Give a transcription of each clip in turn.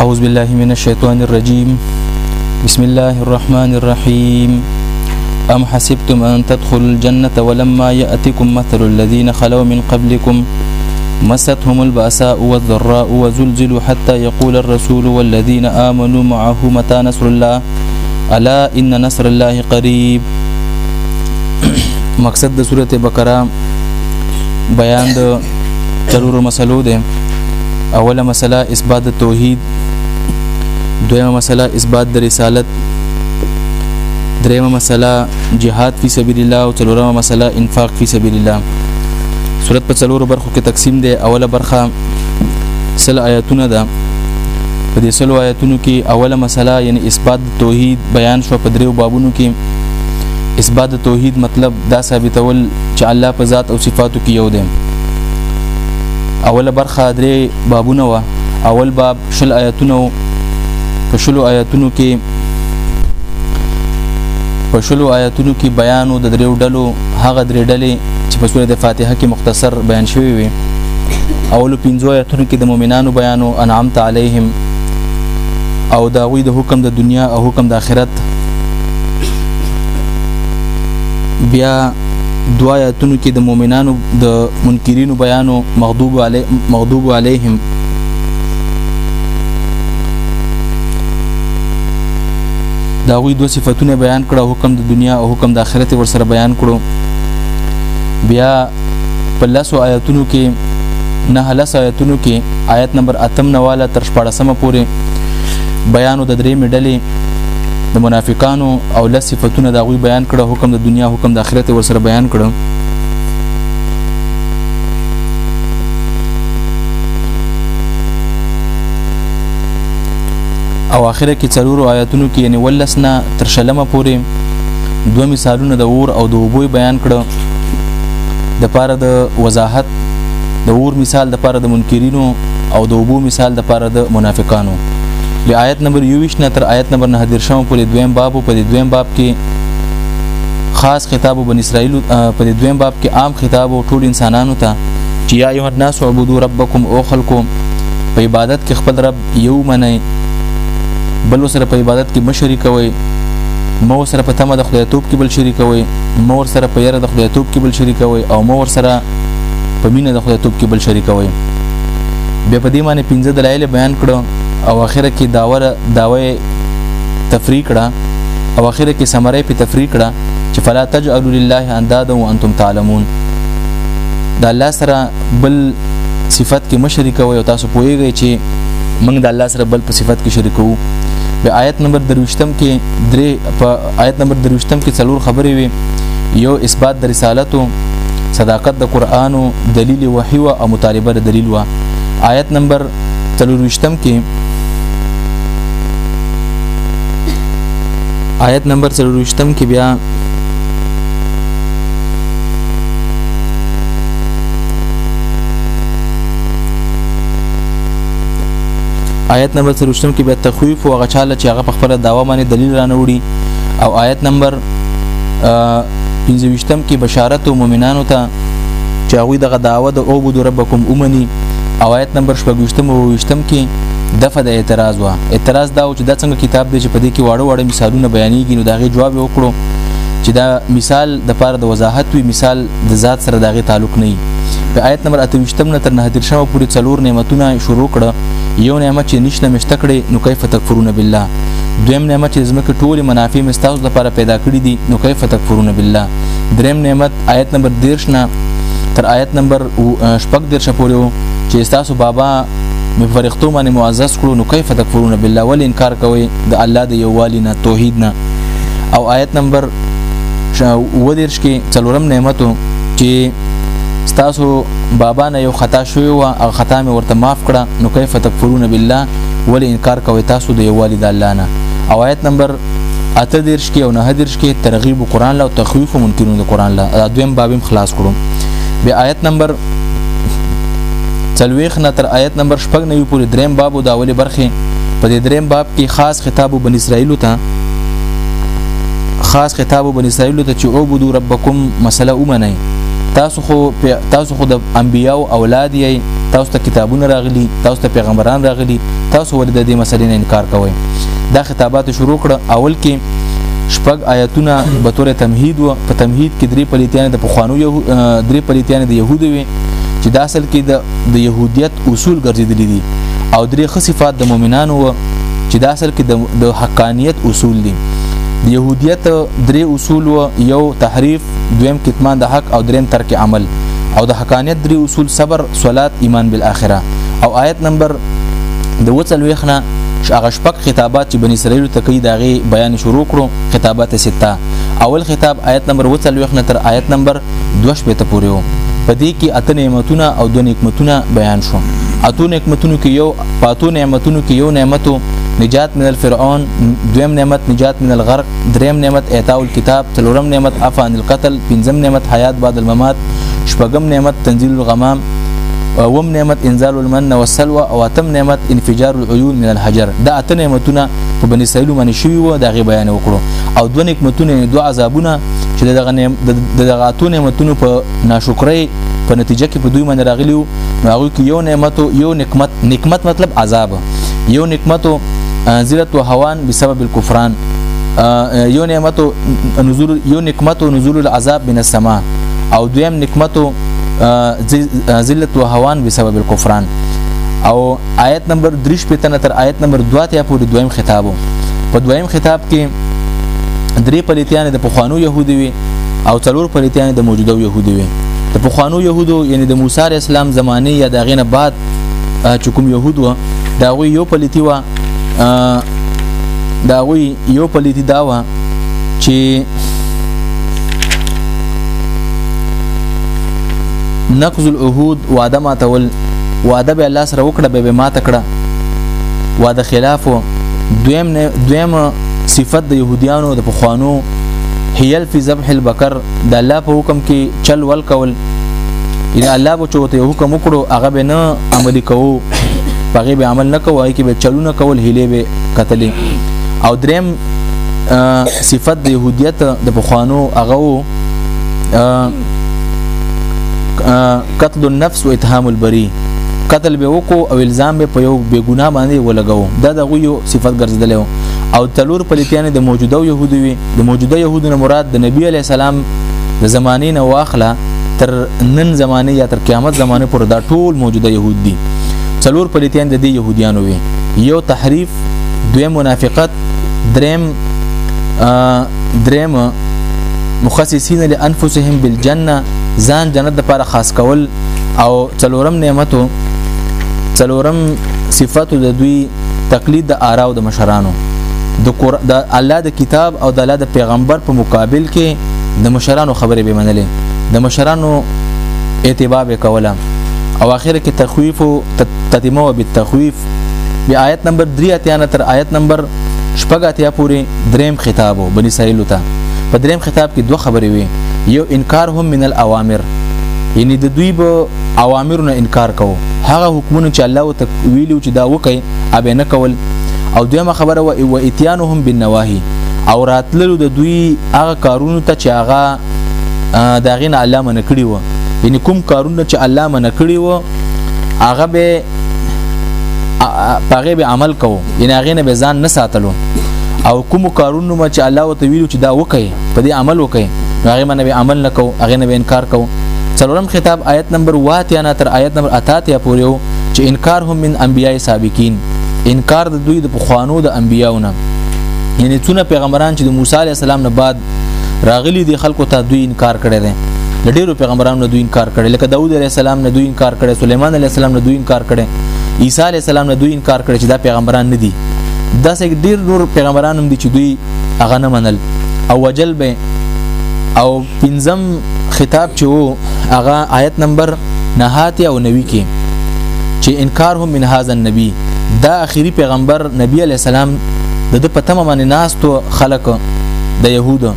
أعوذ بالله من الشيطان الرجيم بسم الله الرحمن الرحيم أم حسبتم أن تدخلوا الجنة ولما يأتكم مثل الذين خلوا من قبلكم مستهم البأساء والضراء وزلزلوا حتى يقول الرسول والذين آمنوا معه متى نصر الله ألا إن نصر الله قريب مقصد د سورته بقره بیان د ضرورو مسلو ده اوله مسله اثبات توحید دویمه مسله اثبات د رسالت دریمه مسله جهاد فی سبیل الله او څلورمه مسله انفاق فی سبیل الله صورت په څلورو برخو کې تقسیم ده اوله برخه سل آیاتونه ده په دې سل آیاتونو کې اوله مسله یعنی اثبات توحید بیان شو په دریو بابونو کې اثبات توحید مطلب دا ثابتول چې الله په ذات او صفاتو کې یو دی اوله برخه درې بابونه و اول باب شل آیاتونه په شلو آیاتونو کې په شلو آیاتونو کې بیانو د دریو ډلو هغه درې ډلې چې په سورې د فاتحه کې مختصر بیان شوی وي اولو پنځو آیاتونو کې د مؤمنانو بیانو انعمت علیهم او دا غوي د حکم د دنیا او حکم د آخرت بیا دوا آیاتونو کې د مؤمنانو د منکرینو بیانو مغضوب علی مغضوب علیهم دا غوي دوه صفاتونه بیان کړه حکم د دنیا او حکم د آخرت ور سره بیان کړو بیا په لسو آیتونو کې نه لس آیتونو کې آیت نمبر اتم نواله تر شپاړسمه پورې بیانو د درې مډلې د منافقانو او لس صفاتونه د غوي بیان کړه حکم د دنیا حکم د آخرت ور سره بیان کړه او اخره کې څلورو آیاتونو کې یعنی ولسنا تر شلمه پورې دوه مثالونه د اور او د اوبو بیان کړه د پاره د وضاحت د اور مثال د پاره د منکرینو او د وبو مثال د پاره د منافقانو د آیت نمبر 21 نه تر آیت نمبر 9 درشم پورې دویم باب په دې دویم باب کې خاص خطاب بن اسرائیل په دې دویم باب کې عام خطاب او ټول انسانانو ته چې یا ایه الناس عبدو ربکم او خلقو په عبادت کې خپل رب یو منئ بل سره په عبادت کې مشري کوي مو سره په تمه د خدای توپ کې بل شریک وي مو سره په یره د خدای توپ کې بل شریک وي او مو سره په مینه د خدای توپ کې بل شریک وي بیا په دې معنی پنځه دلایل بیان کړو او اخر کې داوره داوی تفریق کړه او اخر کې سمره په تفریق کړه چې فلا تجعلوا لله اندادا وانتم تعلمون دا الله سره بل صفت کې مشرک وي او تاسو پوهیږئ چې موږ د الله سره بل په صفت کې شریکو په آیت نمبر دروشتم کې درې په آیت نمبر دروشتم کې څلور خبرې وي یو اثبات د رسالت او صداقت د قران او دلیل وحی او مطالبه د دلیل وا آیت نمبر تلوروشتم کې آیت نمبر تلوروشتم کې بیا آیت نمبر 30 کې به تخویف او غچاله چې هغه په خپل داوا باندې دلیل رانه وړي او آیت نمبر 25 کې بشارت او مؤمنانو ته چې هغه دغه داوا د او بود ربکم اومني او آیت نمبر 25 او 28 کې دغه د اعتراض وا اعتراض دا و چې دا څنګه کتاب دی چې په دې کې واړه واړه مثالونه بیانېږي نو دا غي جواب وکړو چې دا مثال د پاره د وضاحت وی مثال د ذات سره داغه تعلق نه وي په آیت نمبر 28 نه تر 9 شمه پورې څلور نعمتونه شروع کړه یو نعمت چې نشته مشته کړي نو کیف تکفرون بالله دویم نعمت چې زمکه ټول منافع مستاوس لپاره پیدا کړی دي نو کیف تکفرون بالله دریم نعمت آیت نمبر 13 نه تر آیت نمبر 14 پورې چې تاسو بابا مې فرښتو باندې معزز کړو نو کیف تکفرون بالله ول انکار کوي د الله د یووالي نه توحید نه او آیت نمبر شاو و دیرش کې څلورم نعمتو چې ستاسو بابا نه یو خطا شوی و او خطا مې ورته معاف کړه نو کیف تکفرون بالله ولی انکار کوي تاسو د یووالي د الله نه او آیت نمبر اته دیرش کې او نه دیرش کې ترغیب قرآن له او تخویف منکرون د قرآن له دویم بابیم خلاص کړو بیا آیت نمبر څلويخ نه تر آیت نمبر شپږ نه یو پورې دریم باب او د اولې برخې په دې دریم باب کې خاص خطاب بن اسرائیل ته خاص خطاب بن اسرائیل ته چې عبدو ربکم مسله ومنئ تاسو خو تاسو خو د انبیاو اولاد یې تاسو ته کتابونه راغلي تاسو ته پیغمبران راغلي تاسو ولې د دې مسلې نه انکار کوئ دا خطابات شروع کړه اول کې شپږ آیتونه به تور تمهید و په تمهید کې درې پلیتیان د پخوانو یو درې پلیتیان د يهودو وي چې د اصل کې د د يهودیت اصول ګرځیدلې دي او درې خصيفات د مؤمنانو و چې د اصل کې د حقانیت اصول دي د يهودیت درې اصول و یو تحریف دویم کتمان د حق او دریم ترک عمل او د حقانیت درې اصول صبر صلات ایمان بالاخره او آیت نمبر د وڅلويخنه هغه شپږ خطابات چې بنی اسرائیل ته کوي داغه بیان شروع کړو خطابات سته اول خطاب آیت نمبر 40 نه تر آیت نمبر دوه شپېته پورې وو په دې کې اته نعمتونه او دوه نعمتونه بیان شو اتو نعمتونو کې یو پاتو نعمتونو کې یو نعمتو نجات من الفرعون دویم نعمت نجات من الغرق دریم نعمت اعطاء الكتاب څلورم نعمت عفا عن القتل پنځم نعمت حیات بعد الممات شپږم نعمت تنزيل الغمام وم نعمت انزال المن والسلوى او اتم نعمت انفجار العيون من الحجر دا اته نعمتونه په بني اسرائيل باندې شوی وو دا غي بیان وکړو او دوه نعمتونه دوه عذابونه چې د دغه د دغه اتو نعمتونو په ناشکرۍ په نتیجه کې په دوی باندې راغلی وو نو هغه کې یو نعمت یو نعمت نعمت مطلب عذاب یو نعمت انزلت وهوان بسبب الكفران یو نعمت نزول یو نعمت نزول العذاب من السماء او دویم نعمت ذلت وهوان بسبب الكفران او آیت نمبر 3 پتنه تر آیت نمبر 2 ته پورې دویم خطابو په دویم خطاب کې درې پلیتیان د پخوانو يهودي وي او څلور پلیتیان د موجوده يهودي وي د پخوانو يهودو یعنی د موسی عليه السلام زمانه یا د غینه بعد چې کوم يهود و دا غوي یو پلیتی و دا غوي یو پلیتی دا و چې نقض العهود وعده ماتول وعده به الله سره وکړه به ماته کړه وا د خلاف دویم دویم صفت د يهوديانو د پخوانو هيل فی ذبح البقر د الله په حکم کې چل ول کول ان الله به چوته حکم وکړو هغه به نه عملي کوو هغه به عمل نه کوي کې به چلونه کول هلي به قتلې او دریم صفت د يهودیت د بخوانو هغه قتل النفس واتهام البری قتل به وکړو او الزام به په یو بیګونه باندې ولګو دا د غویو صفت ګرځیدل او تلور پلیتیان د موجوده يهودو وي د موجوده يهودو نه مراد د نبی علی السلام د زمانه نه واخله تر نن زمانه یا تر قیامت زمانه پر دا ټول موجوده يهود دي تلور پلیتیان د دې يهوديانو وي یو تحریف دویم منافقت دریم دریم مخصصین لانفسهم بالجنه ځان جنت لپاره خاص کول او څلورم نعمتو څلورم صفاتو د دوی تقلید د آراو د مشرانو د د الله د کتاب او د الله د پیغمبر په مقابل کې د مشرانو خبرې به منلې د مشرانو اتباع به کوله او اخر کې تخویف او تتمه او بالتخویف بیا آیت نمبر 3 اتیا نه تر آیت نمبر شپږ اتیا پورې دریم خطاب بنی اسرائیل ته په دریم خطاب کې دوه خبرې وي یو انکار هم من الاوامر یعنی د دوی به اوامرو نه انکار کوو هغه حکمونه چې الله وت ویلو چې دا وکي ابه نه کول او دیمه خبره و او اتیانهم بالنواهی او راتللو د دوی هغه کارونو ته چې هغه دا غین الله من کړی و یعنی کوم کارونه چې الله من کړی و هغه به پغه به عمل کوو یعنی هغه نه به ځان نه ساتلو او کوم کارونه چې الله وت ویلو چې دا وکي په دې عمل وکړي نو هغه باندې عمل نه کو هغه نه انکار کو څلورم خطاب آیت نمبر 8 نه تر آیت نمبر 8 پورې وو چې انکار هم من انبیای سابقین انکار د دوی د پخوانو د انبیاونه یعنی څونه پیغمبران چې د موسی علی السلام نه بعد راغلي دي خلکو ته دوی انکار کړي دي د ډیرو پیغمبرانو نه دوی انکار کړي لکه داوود علی السلام نه دوی انکار کړي سليمان علی السلام نه دوی انکار کړي عیسی علی السلام نه دوی انکار کړي چې دا پیغمبران نه دي داسې ډیر نور پیغمبران هم دي چې دوی هغه نه منل او وجل به او پنځم خطاب چې وو هغه آیت نمبر 9 او 90 کې چې انکار هم من هاذا النبي دا اخیری پیغمبر نبی علی السلام د د پتمه باندې ناستو خلک د يهودو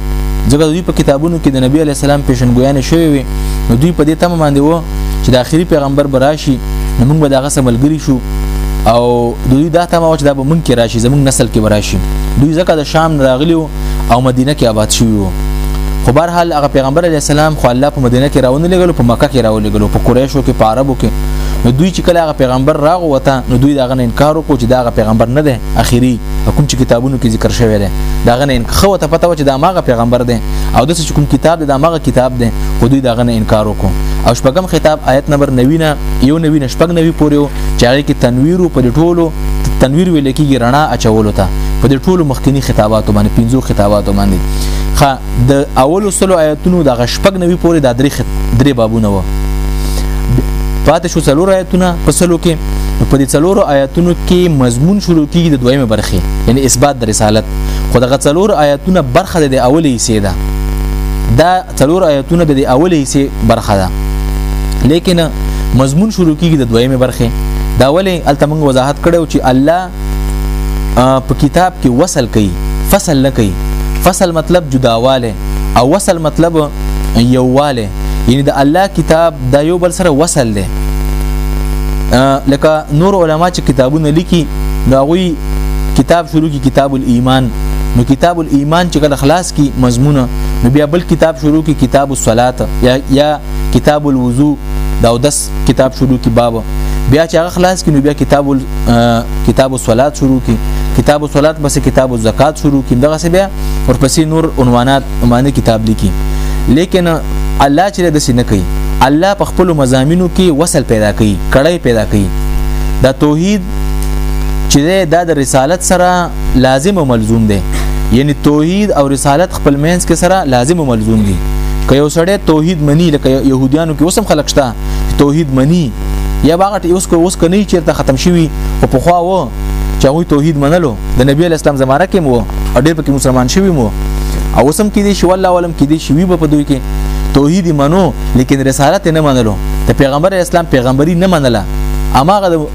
ځکه دوی په کتابونو کې د نبی علی السلام پیشنګویان شوی وي نو دوی په دې تمه باندې وو چې د اخري پیغمبر به راشي نو موږ به د هغه سره ملګري شو او دوی دا تمه و چې دا به موږ کې راشي زموږ نسل کې به راشي دوی ځکه د شام راغلي او مدینه کې آباد شوي وو خو بهرحال هغه پیغمبر علی السلام خو الله په مدینه کې راونه لګلو په مکه کې راونه لګلو په قریشو کې په عربو کې نو دوی چې کله هغه پیغمبر راغو وته نو دوی داغه نه انکار وکړو چې داغه پیغمبر نه دی اخیری حکم چې کتابونو کې ذکر شوی دی داغه نه انکار خو ته پته و چې دا ماغه پیغمبر دی او د چې کوم کتاب د دماغه کتاب دی خو دوی دغه نه انکار وکړو او شپږم خطاب آیت نمبر 90 نه یو 90 نه شپږ 90 پورې چې هغه کې تنویر په ټولو تنویر ویل کېږي رڼا اچولو ته په دې ټولو مخکنی خطاباتو باندې پنځو خطاباتو باندې خا د اولو سلو آیتونو د غشپګ نوي پورې د درې درې بابونه و پاتې شو څلور آیتونه په سلو کې په دې څلورو آیتونو کې مضمون شروع کیږي د دویمه برخه یعنی اثبات د رسالت خو دغه څلور آیاتونه برخه د اولې حصے ده دا څلور آیاتونه د اولې حصے برخه ده لیکن مضمون شروع کیږي د دویمه برخه دا ولې التمنګ وضاحت کړو چې الله په کتاب کې وصل کوي فصل نه کوي فصل مطلب جداواله او وصل مطلب یوواله یعنی د الله کتاب دا یو بل سره وصل دی لکه نور علما چې کتابونه لیکي نو غوي کتاب شروع کی کتاب الایمان نو کتاب الایمان چې کله خلاص کی مضمونه نو بیا بل کتاب شروع کی کتاب الصلات یا یا کتاب الوضو دا دس کتاب شروع کی باب بیا چې هغه خلاص کینو بیا کتاب ال... کتاب الصلات شروع کی کتاب الصلات پس کتاب الزکات شروع کی دغه څه بیا ورپسې نور عنوانات معنی کتاب لیکي لیکن الله چې د سینه کوي الله په خپل مزامینو کې وصل پیدا کوي کړی پیدا کوي دا توحید چې دا د رسالت سره لازم او ملزوم دی یعنی توحید او رسالت خپل مینس کې سره لازم او ملزوم دي که یو سړی توحید منی لکه يهوديانو کې اوسم خلک شته توحید منی یا باغټ اوس کو اوس کني چیرته ختم شوی او په خوا و چې هغه توحید منلو د نبی اسلام زماره کې مو اډې پکې مسلمان شوی مو او اوسم کې دي شو الله ولم کې دي شوی په دوی کې توحید منو لیکن رسالت نه منلو د پیغمبر اسلام پیغمبري نه منله اماغه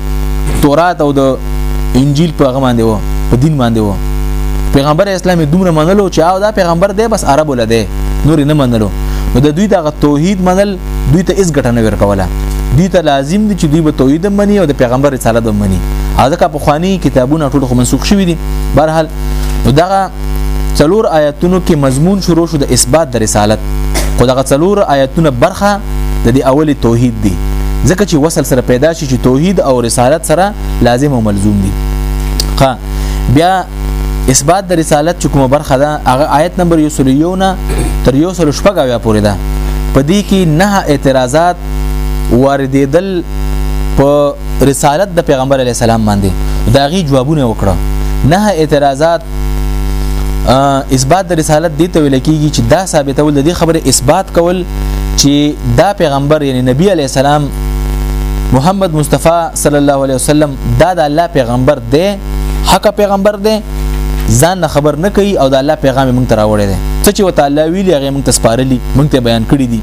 تورات او د انجیل په هغه باندې و په دین باندې و پیغمبر اسلامي دومره منلو چې او دا پیغمبر دی بس عربو لده نور نه منلو نو د دوی دغه توحید منل دوی ته اس ګټنه ورکوله دوی ته لازم دي چې دوی به توحید مني او د پیغمبر رسالت هم مني ځکه په خواني کتابونه ټول خو منسوخ شوي دي برحال نو دغه څلور آیاتونو کې مضمون شروع شو د اثبات د رسالت خو دغه څلور آیاتونه برخه د دې اول توحید دی ځکه چې وصل سره پیدا شي چې توحید او رسالت سره لازم او ملزوم دي ښه بیا اثبات د رسالت چې کومه برخه ده هغه آیت نمبر 101 نه تر 116 بیا پورې ده په دې کې نه اعتراضات واردېدل په رسالت د پیغمبر علی السلام باندې دا غي جوابونه وکړه نه اعتراضات اثبات د رسالت دی ته ویل کیږي چې دا ثابتول د دې خبره اثبات کول چې دا پیغمبر یعنی نبی علی السلام محمد مصطفی صلی الله علیه وسلم دا د الله پیغمبر دی حق پیغمبر دی ځان خبر نه کوي او د الله پیغام موږ ته راوړی دی څه چې وتعالى ویلی هغه موږ ته سپارلی موږ ته بیان کړی دی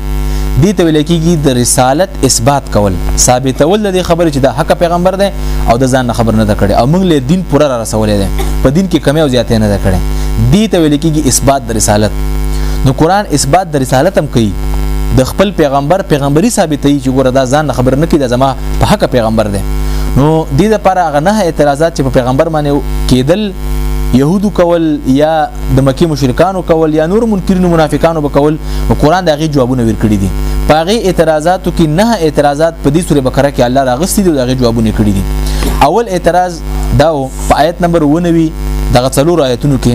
دې ته ویل کېږي د رسالت اثبات کول ثابتول د خبرې چې د حق پیغمبر دی او د ځان نه خبر نه ده کړې او موږ له دین پوره را رسولې ده په دین کې کمی او زیاتې نه ده کړې دې ته ویل کېږي اثبات د رسالت نو قران اثبات د رسالت هم کوي د خپل پیغمبر پیغمبري ثابتوي چې ګوره دا ځان خبر نه کیده زما په حق پیغمبر دی نو د دې لپاره هغه نه اعتراضات چې په پیغمبر باندې کېدل يهودو کول یا د مکی مشرکانو کول یا نور منکرین منافقانو به کول او قران دغه جوابونه ورکړي دي پاغه اعتراضاتو کې نه اعتراضات په دې سورې بقره کې الله راغستې دي دغه جوابونه کړي دي اول اعتراض دا په آیت نمبر 19 دغه څلور آیتونو کې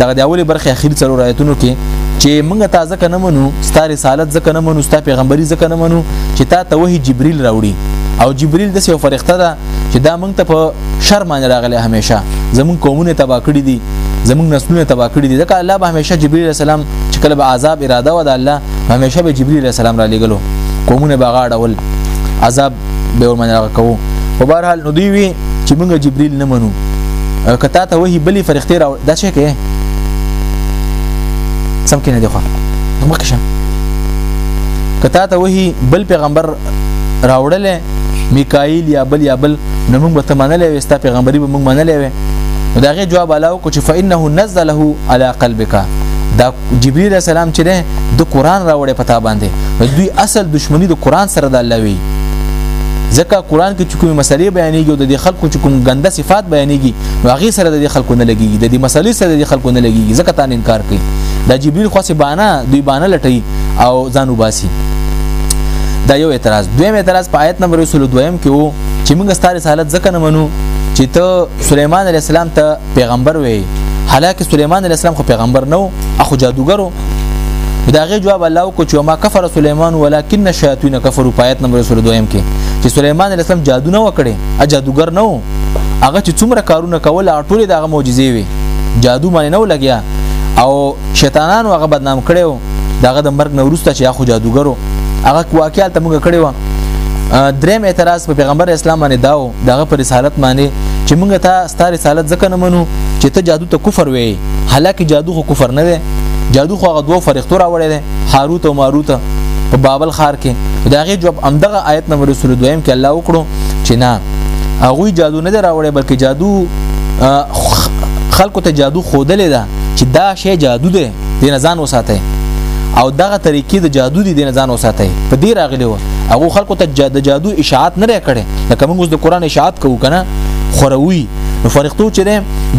دغه د اولی برخه اخیر څلور آیتونو کې چې موږ تازه کنه منو ستاره رسالت ځکه نه منو ستاره پیغمبري ځکه نه منو چې تا ته وਹੀ جبريل راوړي او جبريل د سیو فرښتہ ده چې دا موږ ته په شرم نه راغله همیشه زمون قومونه تبا کړی دي زمونږ نسلونه تبا کړی دي ځکه الله به همیشه جبرئیل السلام چې کله به عذاب اراده و د الله همیشه به جبرئیل السلام را لېګلو قومونه به غاړول عذاب به ورمن راکو په بهر حال نو دی وی چې موږ جبرئیل نه منو کته ته وਹੀ بلی فرښتې را دا څه کې سم کې نه دی خو مخکې شه کته ته وਹੀ بل پیغمبر راوړل میکائیل یا بل یا بل نو موږ به تمنلې وستا پیغمبري به موږ منلې وې نو دا غي جواب علاوه کو چې فإنه نزله على قلبك دا جبريل السلام چې ده د قران راوړې پتا باندې دوی اصل دشمنی د قران سره د الله وی ځکه قران کې چې کومې مسلې بیانېږي او د خلکو چې کوم ګنده صفات بیانېږي نو هغه سره د خلکو نه لګيږي د دې مسلې سره د خلکو نه لګيږي ځکه تا انکار کوي د جبريل خاصه بانه دوی بانه لټي او ځان وباسي دا یو اعتراض دویم اعتراض په آیت نمبر 22 کې وو چې موږ ستاره حالت ځکه نه منو چې ته سليمان عليه السلام ته پیغمبر وې حالکه سليمان عليه السلام خو پیغمبر نه و اخو جادوګرو دا غي جواب الله کو چې ما کفر سليمان ولکن الشياطين كفروا پایت نمبر رسول دویم کې چې سليمان عليه السلام جادو نه وکړي ا جادوګر نه و هغه چې څومره کارونه کول ټول دغه معجزې وي جادو باندې نه لګیا او شیطانان هغه بدنام کړو دغه د مرګ نورسته چې اخو جادوګرو هغه واقعیت موږ کړی و دریم اعتراض په پیغمبر اسلام باندې داو دغه پر رسالت باندې چې موږ ته ستاره رسالت ځکه نه منو چې ته جادو ته کفر وې حالکه جادو خو کفر نه دی جادو خو هغه دوه فرښتو راوړی دی هاروت او ماروت په بابل خار کې دا غي جواب امدغه آیت نمبر رسول دویم کې الله وکړو چې نه هغه جادو نه راوړی بلکې جادو خلکو ته جادو خودلې ده چې دا شی جادو دی دین ځان وساتئ او دغه طریقې د جادو دي دین ځان وساتئ په دې راغلی و هغه خلکو ته د جادو اشاعت نه کړي لکه موږ اوس د قران اشاعت کوو کنه خوروي نو فرښتو چې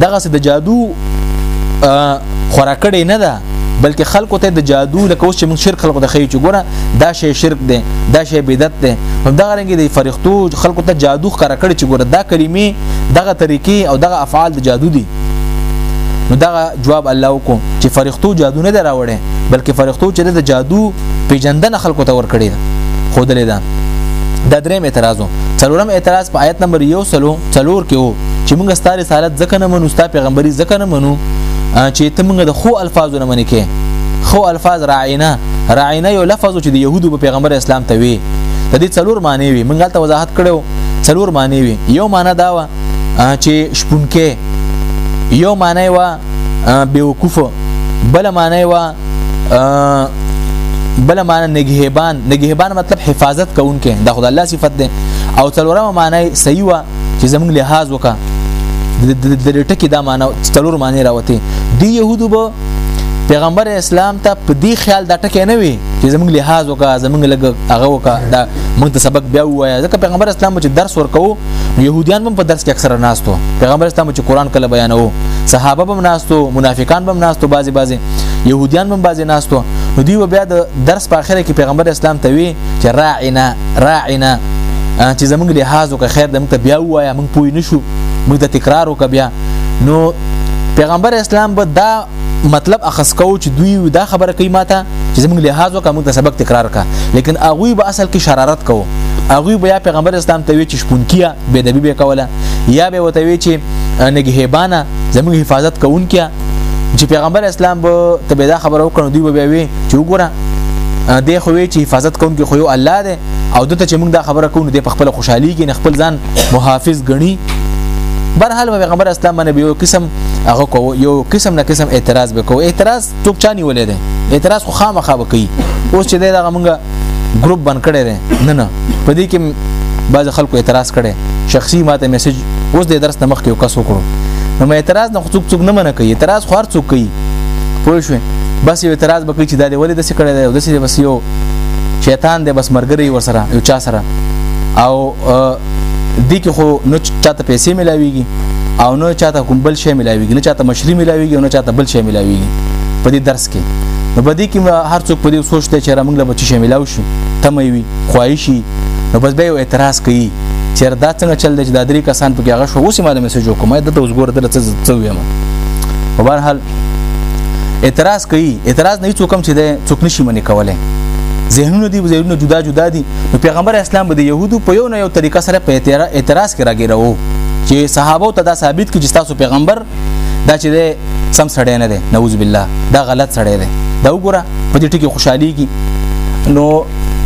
دغه د جادو خورا کړي نه ده بلکې خلکو ته د جادو لکه اوس چې موږ شرک خلکو ته خیو چې ګوره دا شی شرک دی دا شی بدعت دی هم دا رنګ دی فرښتو خلکو ته جادو ښکارا کړی چې ګوره دا کلمې دغه طریقې او دغه افعال د جادو دي نو دا جواب الله وکړو چې فرښتو جادو نه دراوړي بلکې فرښتو چې د جادو پیجندنه خلکو ته ورکړي ده خود لري ده دا دریم اعتراض وو څلورم اعتراض په آیت نمبر 1 سلو څلور کې وو چې موږ ستاره رسالت ځکه نه منو ستاره پیغمبري ځکه نه منو چې ته موږ د خو الفاظو نه منې کې خو الفاظ راعینه راعینه یو لفظ چې د يهودو په پیغمبر اسلام ته وی د دې څلور معنی وي موږ ته وضاحت کړو څلور معنی وي یو معنی دا و چې شپونکې یو معنی وا بیوقوف بل معنی وا بل معنی نگهبان نگهبان مطلب حفاظت کوونکې د خدای الله صفت ده او څلورمه معنی صحیح وا چې زموږ لحاظ وکړه د لټکی دا معنی څلور معنی راوته دی يهودو به پیغمبر اسلام ته په دې خیال دا ټکی نه وي چې زموږ لحاظ وکا زموږ لګ هغه وکا دا موږ ته سبق بیا وایي ځکه پیغمبر اسلام چې درس ورکو يهوديان هم په درس کې اکثره ناستو پیغمبر اسلام چې قران کله بیانو صحابه هم ناستو منافقان هم ناستو بعضي بعضي يهوديان هم بعضي ناستو نو دی بیا د درس په اخره کې پیغمبر اسلام ته وی چې راعنا راعنا چې زمونږ لحاظ وکړه خیر د موږ ته بیا وایا موږ پوه نشو موږ ته تکرار وکړه بیا نو پیغمبر اسلام به دا مطلب اخص کو چې دوی دا خبره کوي ماته چې زموږ لحاظ وکړه موږ ته سبق تکرار کا لیکن هغه به اصل کې شرارت کوو هغه بیا پیغمبر اسلام ته وی چې شپونکیا به د بی کوله یا به وته وی چې نګهبانه زموږ حفاظت کوونکیا چې پیغمبر اسلام به ته به دا خبره وکړو دوی به وی چې وګوره د خو وی چې حفاظت کوونکی خو یو الله دی او دته چې موږ دا خبره کوو د خپل خوشحالي کې نه خپل ځان محافظ غني برحال پیغمبر اسلام باندې یو قسم هغه کو یو قسم نه قسم اعتراض وکاو اعتراض څوک چا نیولې ده اعتراض خو خامخا وکي اوس چې دغه مونږه ګروپ بن کړي ده نه نه په دې کې بعض خلکو اعتراض کړي شخصي ماته میسج اوس د درس نمخ کې یو کس وکړو نو اعتراض نه څوک څوک نه منع کوي اعتراض خو هر څوک کوي پوه شو بس یو اعتراض وکړي چې دا دی ولې د څه کړي ده د څه بس یو شیطان دی بس مرګري ور سره یو چا سره او دي کې خو نو چاته پیسې ملاويږي او نو چاته کوم بل شی ملاويږي نه چاته مشري ملاويږي نه چاته بل شی ملاويږي په دې درس کې نو په دې کې هر څوک په دې سوچ ته چې را موږ له بچی شی ملاو شي تمه وي خواهشي نو بس به یو اعتراض کوي چې دا څنګه چل دی چې دا درې کسان پکې هغه شو اوس ما د میسج وکم دا ته اوس ګور دلته څه ویم په هر حال اعتراض کوي اعتراض نه څوک هم چې ده څوک نشي منې کوله ذهنونه دي ذهنونه جدا جدا دي نو پیغمبر اسلام به د يهودو په یو نه یو طریقه سره په اعتراض کې راګیرو چې صحابه ته دا ثابت کی چې تاسو پیغمبر دا چې سم سړی نه دی نعوذ بالله دا غلط سړی دی دا وګوره په دې ټکی خوشحالي کی نو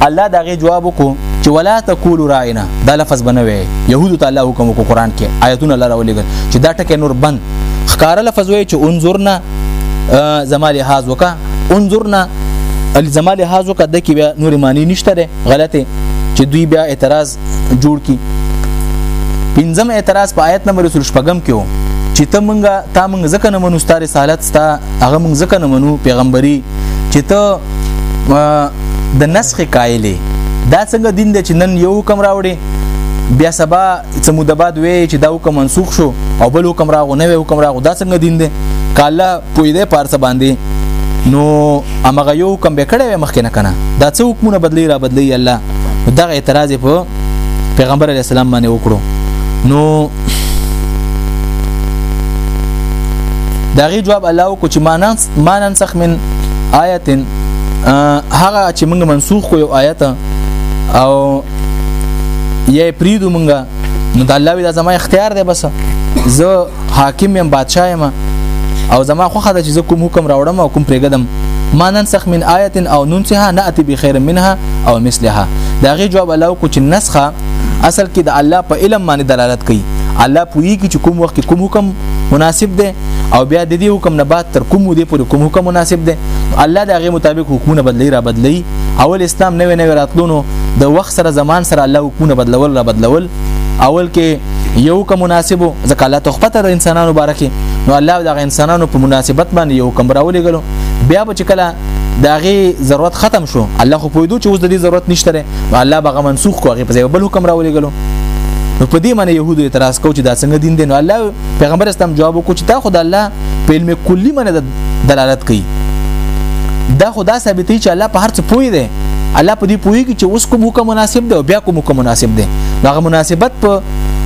الله داغه جواب وکړو چې ولا تقول راینا دا لفظ بنوي يهودو تعالی حکم کو قران کې آیتونه الله راولېګل چې دا ټکی نور بند خکار لفظ وي چې انظرنا زما لحاظ وکا انظرنا زما لحاظ وکا د کې بیا نور معنی نشته ده غلطه چې دوی بیا اعتراض جوړ کی پنځم اعتراض په آیت نمبر 3 شپږم کې و چې ته مونږه تا مونږ ځکه نه منو ستاره رسالت ستا هغه مونږ ځکه نه منو پیغمبري چې ته د نسخ قائلې دا څنګه دین دی چې نن یو حکم راوړي بیا سبا څه موده بعد وی چې دا حکم منسوخ شو او بل حکم راغو نه وی حکم راغو دا څنګه دین دی کاله پوی دی پارس باندې نو امغه یو حکم به کړی مخکې نه کنه دا څه حکمونه بدلی را بدلی الله دا اعتراض په پیغمبر علی السلام باندې وکړو نو داغي جواب الله کو چې مانن مانن سخ من آیتن هغه چې موږ منسوخ کو یو آیت او یا پریدو مونږه نو د الله وی دا زما اختیار دی بس زه حاکم یم بادشاہ یم او زما خو خدای چې کوم حکم راوړم او کوم پرېګدم ما ننسخ من آیه او ننسها ناتي بخير منها او مثلها دا غي جواب الله کو چې نسخه اصل کې د الله په علم باندې دلالت کوي الله پوي کې چې کوم وخت کوم حکم مناسب دی او بیا د دې حکم نه بعد تر کوم دې پورې کوم حکم مناسب دی الله د هغه مطابق حکمونه بدلی را بدلی اول اسلام نوې نوې راتلونو د وخت سره زمان سره الله حکمونه بدلول را بدلول اول کې یو کوم مناسبو ځکه الله ته خپته د انسانانو بارکه نو الله د انسانانو په مناسبت باندې یو کوم راولې غلو بیا به چې کله داغه ضرورت ختم شو الله خو پویدو چې اوس د دې ضرورت نشته لري الله به منسوخ کوغه په ځای بل حکم راولې غلو نو په دې معنی يهودو اعتراض کو چې دا څنګه دین دی نو الله پیغمبر اسلام جواب وکړي چې تا خدای الله په علم کلی منه د دلالت کوي دا خدا ثابتې چې الله په هر څه پوي دی الله په دې پويږي چې اوس کوم حکم مناسب دی او بیا کوم حکم مناسب دی هغه مناسبت په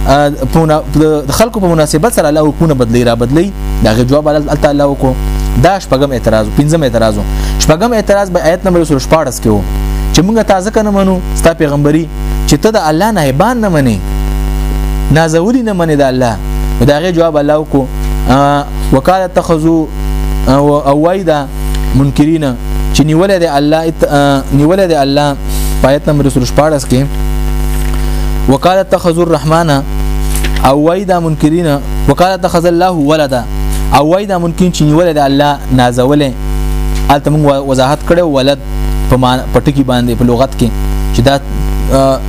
د خلکو په مناسبت سره الله حکمونه بدلی را بدلی دا غي جواب الله تعالی وکړو دا شپږم اعتراض پنځم اعتراض شپږم اعتراض به آیت نمبر 14 کې وو چې موږ تازه کنه منو ستا پیغمبري چې ته د الله نائبان نه منې نازولی نه منې د الله دا غي جواب الله وکړو وکاله تخذو او اوایدا منکرین چې نیولې ده الله نیولې ده الله پایت نمبر 14 کې وکاله تخذو الرحمن او وایدا منکرین وکاله تخذ الله ولدا او وایدا منکرین چې نیولې ده الله نازولې الته موږ وضاحت کړو ولد په مان په ټکی باندې په لغت کې چې دا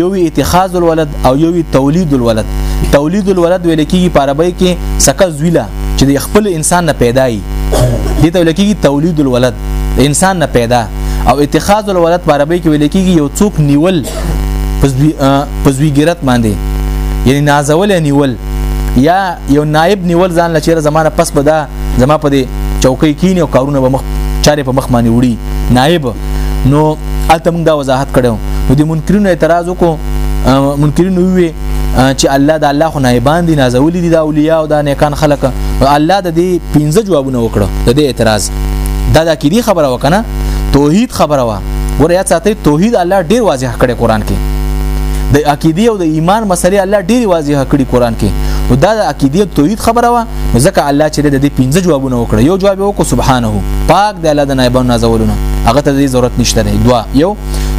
یو اتخاذ الولد او یو تولید الولد تولید الولد ویل کېږي په عربی کې سکه زویلا چې د خپل انسان نه پیدایي دې ته ویل کېږي تولید الولد د انسان نه پیدا او اتخاذ الولد په عربی کې ویل کېږي یو څوک نیول پزویګرت باندې یعنی نازول نیول یا یو نائب نیول ځان لچیر زمانه پس بدا زما په دې چوکۍ کینی او کارونه به مخ چارې په مخ باندې وړي نائب نو الته موږ دا وضاحت کړو نو د منکرینو اعتراض وکړو منکرینو وی چې الله د الله خو نائبان دي نازولي دي د اولیاء او د نیکان خلک الله د دې پنځه جوابونه وکړو د دې اعتراض دا د کیدی خبره وکنه توحید خبره وا ور یاد ساتي توحید الله ډیر واضح کړي قران کې د عقیده او د ایمان مسلې الله ډیر واضح کړي قران کې دا د عقیده توحید خبره وا ځکه الله چې د دې پنځه جوابونه وکړ یو جواب وکړو سبحانه پاک دی الله د نایبانو نازولونه هغه ته دې ضرورت نشته دی دوا یو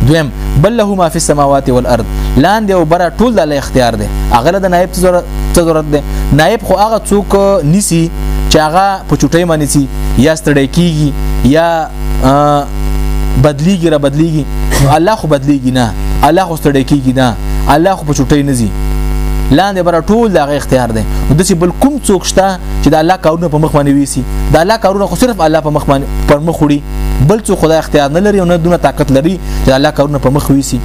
دویم بل له ما فی السماوات والارض لاندې او بره ټول د الله اختیار دی هغه له نایب ته ضرورت دی نایب خو هغه څوک نیسی چې هغه په چټۍ باندې سي یا ستړی کیږي یا بدلیږي را بدلیږي نو الله خو بدلیږي نه الله خو ستړی کیږي نه الله خو په چټي نه زی لاندې بر ټول دغه اختیار دی د چې بل کوم څوک شته چې د الله کارونه په مخ باندې ویسي د الله کارونه خو صرف الله په مخ باندې پر مخ وړي بل څوک خدای اختیار نه لري او نه دونه طاقت لري چې الله کارونه په مخ ویسي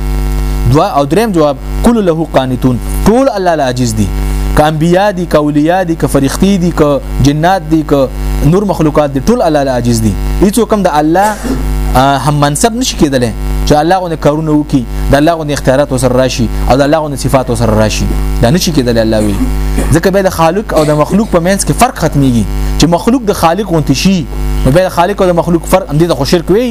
دوا او دریم جواب کل له قانتون ټول الله لا عاجز دي کامبیا دي کولیه دي که فرښتې دي که جنات دي که نور مخلوقات دي ټول الله عاجز دي هیڅ کوم د الله هم منصب نشي کېدلی چې الله غو نه کارونه وکي د الله غو نه اختیارات وسر راشي او د الله غو نه صفات وسر راشي دا نشي کېدلی الله وی ځکه به د خالق او د مخلوق په منځ کې فرق ختميږي چې مخلوق د خالق غونتی شي نو به د خالق او د مخلوق فرق هم دي د خوشرک وي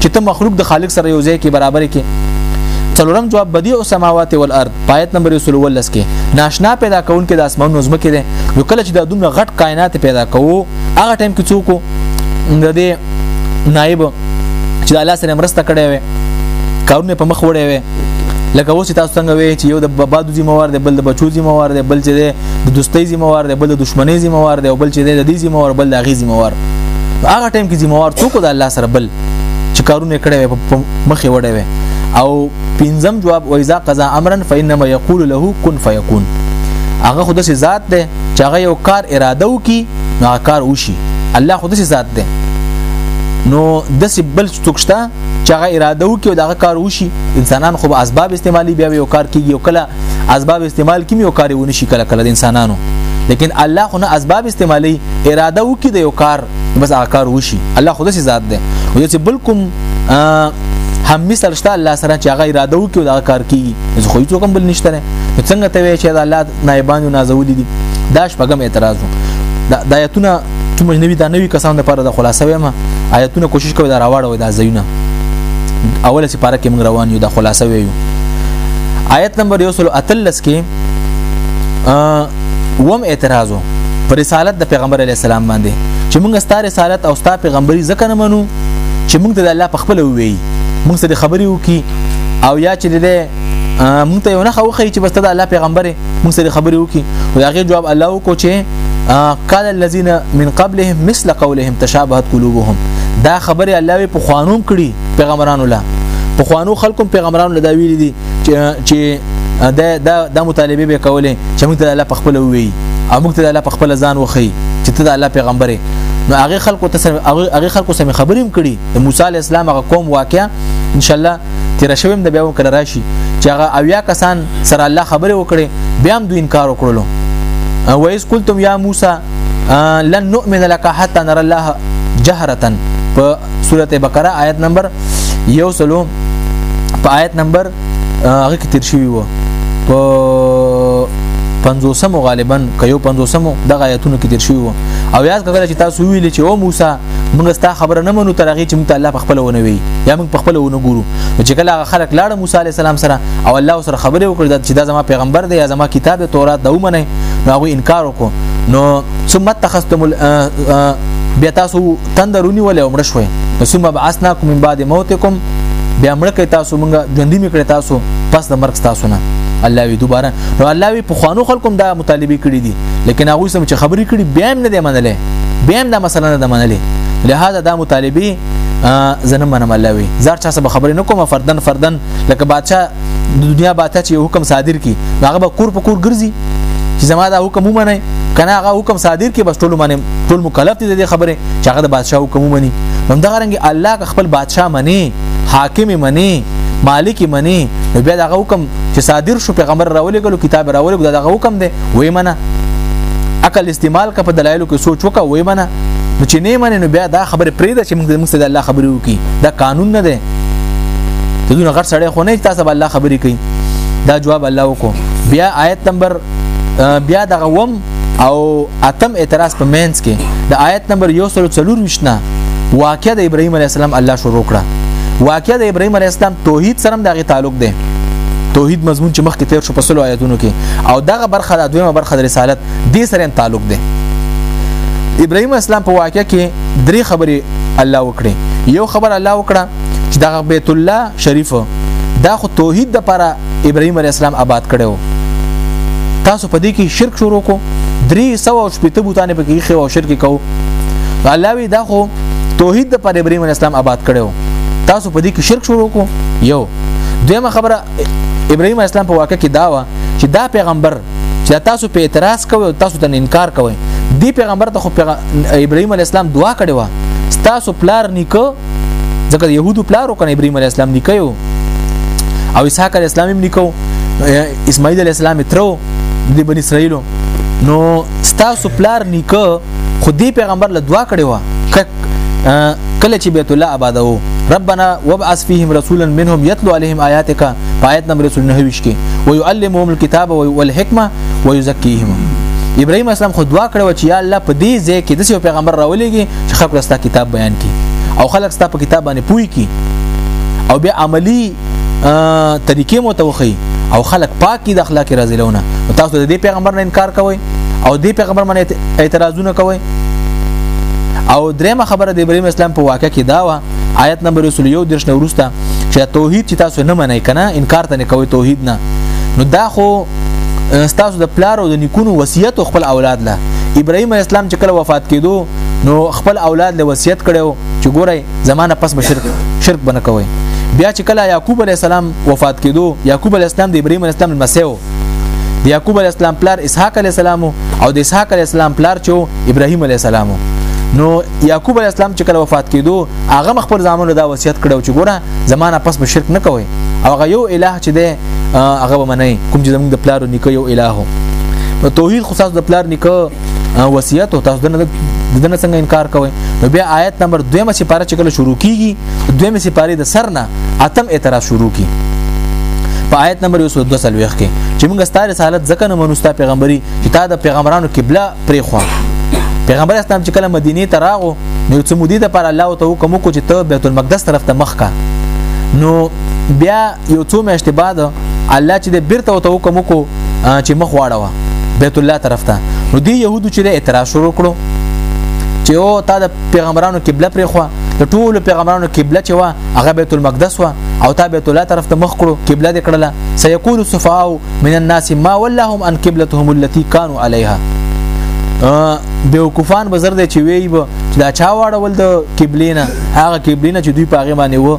چې ته مخلوق د خالق سره یو ځای کې برابر کې څلورم جواب بدیع السماوات والارض پایت نمبر 113 کې ناشنا پیدا کون کې د اسمانونو زمکه ده نو کله چې د دومره غټ کائنات پیدا کوو هغه ټایم کې څوک د دې نائب چې د الله سره مرسته کړې وي کارونه په مخ وړې وي لکه اوس تاسو څنګه وی چې یو د بادو ذمہوار دی بل د بچو ذمہوار دی بل چې د دوستۍ ذمہوار دی بل د دشمنۍ ذمہوار دی او بل چې د دې ذمہوار بل د غي ذمہوار هغه ټایم کې ذمہوار څوک د الله سره بل چې کارونه کړې وي په مخ وړې وي او پنځم جواب وایزا قضا امرا فانما یقول له کن فیکون هغه خود سي ذات ده چې هغه یو کار اراده وکي نو هغه کار وشي الله خود سي ذات ده نو د سي بل څوکشتا چې هغه اراده وکي او دا کار وشي انسانان خو اسباب استعمالي بیا یو کار کوي او کله اسباب استعمال کوي او کار ونشي کله کله د انسانانو لیکن الله خو نه اسباب استعمالي اراده وکي د یو کار بس هغه کار وشي الله خو داسې ذات دی او چې بل کوم هم مثال شته الله سره چې هغه اراده وکړي دا کار کوي زه خو هیڅ کوم بل نشته نه څنګه ته وی چې دا الله نایبان او نازولي دي دا شپږم اعتراض دا د آیتونه چې مجنوي دا نوي کسان د پاره د خلاصو وایم آیتونه کوشش کوي دا راوړو دا زینه اوله سپاره کې موږ روان یو دا خلاصو ویو آیت نمبر 113 کې وم اعتراض پر رسالت د پیغمبر علی السلام باندې چې موږ ستاره رسالت او ستاره پیغمبري ځکه نه منو چې موږ ته د الله په خپل وی موږ سره خبري وکي او یا چې د موږ ته یو نه خوخی چې بس ته د الله پیغمبره موږ سره خبري وکي او هغه جواب الله وکړو چې قال الذين من قبلهم مثل قولهم تشابهت قلوبهم دا خبره الله په خوانوم کړي پیغمبرانو لا په خوانو خلکو پیغمبرانو لا دا ویل دي چې دا دا د مطالبه به کولې چې موږ ته الله په خپل وی او موږ ته الله په خپل ځان وخی چې ته د الله پیغمبره نو هغه خلکو ته هغه خلکو سم خبرې هم کړي د موسی علی السلام هغه قوم واقعا ان شاء الله تیر شوم د بیا وکړ راشي چې هغه اویا کسان سره الله خبرې وکړي بیا هم دوی انکار وکړلو وایس قلتم یا موسی لن نؤمن لك حتى نرى الله جهرة په سوره بقره آیت نمبر یو سلو په آیت نمبر هغه کې تیر شوی وو په پنځوسمو غالبا که یو پنځوسمو دغه آیتونو کې تیر شوی وو او یاد کړئ چې تاسو ویل چې او موسی موږ ستا خبره نه منو تر هغه چې موږ الله په خپل ونه وی یا موږ په خپل ونه ګورو چې کله هغه خلک لاړ موسی علی السلام سره او الله سره خبرې وکړې چې دا زما پیغمبر دی یا زما کتاب تورات دا ومنه هغه انکار کو نو ثم تخستم بیا تاسو تندرونی ولې عمر شوي ثم بعثناکم من بعد موتکم بیا مړ کړی تاسو مونږ ژوندۍ میکړی تاسو پس د مرګ تاسو نه الله وی دوباره نو الله وی په خوانو خلکم دا مطالبه کړی دي لیکن هغه سم چې خبرې کړي بیا هم نه دی منلې بیا هم دا مسله نه ده منلې لهدا دا مطالبه زنه منم الله وی زار چا سره خبرې نکوم فردن فردن لکه بادشاہ د دنیا باچا چې حکم صادر کی هغه به کور په کور ګرځي چې زما دا حکم ومني کنه هغه حکم صادر کی بس ټول منم ټول مکلف دي د خبره چې هغه د بادشاه حکم ومني هم دا رنګ الله خپل بادشاه مني حاکم مني مالک مني بیا دا حکم چې صادر شو پیغمبر راولېګلو کتاب راولېګلو دا حکم دی وې منه عقل استعمال کا په دلایلو کې سوچ وکا وې منه نو چې نه منې نو بیا دا خبره پرې ده چې موږ د الله خبرې وکي دا قانون نه ده ته دونه غټ سړی خو نه تاسو به الله خبرې کوي دا جواب الله وکړو بیا آیت نمبر بیا دغه وم او اتم اعتراض په مینس کې د آیت نمبر یو سلو څلور وشتنه واقع د ابراهیم علی السلام الله شروع کړه واقع د ابراهیم علی السلام توحید سره دغه تعلق دی توحید مضمون چې مخکې تیر شو په سلو آیتونو کې او دغه برخه د دویمه برخه د رسالت دې سره تعلق دی ابراهيم اسلام په واقع کې درې خبرې الله وکړي یو خبر الله وکړه چې دغه بیت الله شریف دا خو توحید د لپاره ابراهیم علی السلام آباد کړو تاسو په دې کې شرک شروع کو درې سو او شپته بوتانه په کې خو شرک کو الله وی دا خو توحید د لپاره ابراهیم علی السلام آباد کړو تاسو په دې کې شرک شروع کو یو دیمه خبره ابراهیم اسلام په واقع کې دا و چې دا پیغمبر چې تاسو په اعتراض کوئ او تاسو ته انکار کوئ دی پیغمبر ته خو ابراهيم عليه السلام دعا کړې و تاسو پلار نیکو ځکه يهودو پلار وکړ ابراهيم عليه السلام نیکو او اسحاق عليه السلام نیکو اسماعیل عليه السلام ترو د بنی اسرائیلو نو تاسو پلار نیکو خو دی پیغمبر له دعا کړې و کله چې بیت الله آبادو ربنا وابعث فيهم رسولا منهم يتلو عليهم آياتك آیت نمبر 29 کې ويعلمهم الكتاب والحکمه ويزكيهم ابراهيم اسلام خو دعا کړو چې یا الله په دې ځای کې د پیغمبر راولېږي چې خلک راستا کتاب بیان کړي او خلک ستا په کتاب باندې پوي کړي او بیا عملی طریقې مو ته وخی او خلک پاک کی د اخلاق رازلونه تاسو د دې پیغمبر نه انکار کوئ او دې پیغمبر باندې اعتراضونه کوئ او درېمه خبره د ابراهيم اسلام په واقع کې دا و آیت نمبر 21 درش نه ورسته چې توحید چې تاسو نه منئ کنه انکار ته نه کوئ توحید نه نو دا خو تاسو د پلار او د نیکونو وصیت خپل اولاد له ابراهيم اسلام چې کله وفات کېدو نو خپل اولاد له وصیت کړو چې ګورئ زمانه پس به شرک شرک بنه کوي بیا چې کله یعقوب علی السلام وفات کېدو یعقوب علی السلام د ابراهیم علی السلام مسیو د یعقوب علی السلام پلار اسحاق علی السلام او د اسحاق علی السلام پلار چې ابراهیم علی السلام نو یعقوب علی السلام چې کله وفات کېدو هغه خپل ځامنو دا وصیت کړو چې ګوره زمانه پس به شرک نه کوي او هغه یو الہ چې دی هغه ومني کوم چې زموږ د پلار نیکه یو الہ نو توحید خو تاسو د پلار نیکه وصیت او تاسو دنه دنه څنګه انکار کوئ نو بیا آیت نمبر 2 مې سپاره چې کله شروع کیږي 2 مې سپاره د سر نه اتم اعتراض شروع کی په آیت نمبر 202 سلويخ کې چې موږ ستاره رسالت ځکه نه منوستا پیغمبري چې تا د پیغمبرانو قبله پرې خو پیغمبر اسلام چې کله مدینه ته راغو نو څه مودې د پر الله ته حکم وکړو چې ته بیت المقدس طرف ته مخ کا نو بیا یو څو میاشتې بعد الله چې د بیرته وته حکم وکړو چې مخ واړوه بیت الله طرف ته نو دی يهودو چې اعتراض شروع کړو چې او تا د پیغمبرانو قبله پرې خو د ټولو پیغمبرانو قبله چې وا هغه بیت المقدس وا او تا بیت الله طرف ته مخ کړو قبله دې کړله سيقول السفهاء من الناس ما ولاهم ان قبلتهم التي كانوا عليها بیوقوفان بزر دی چې وی به دا چا واړول د قبلینا هغه قبلینا چې دوی پاغه باندې وو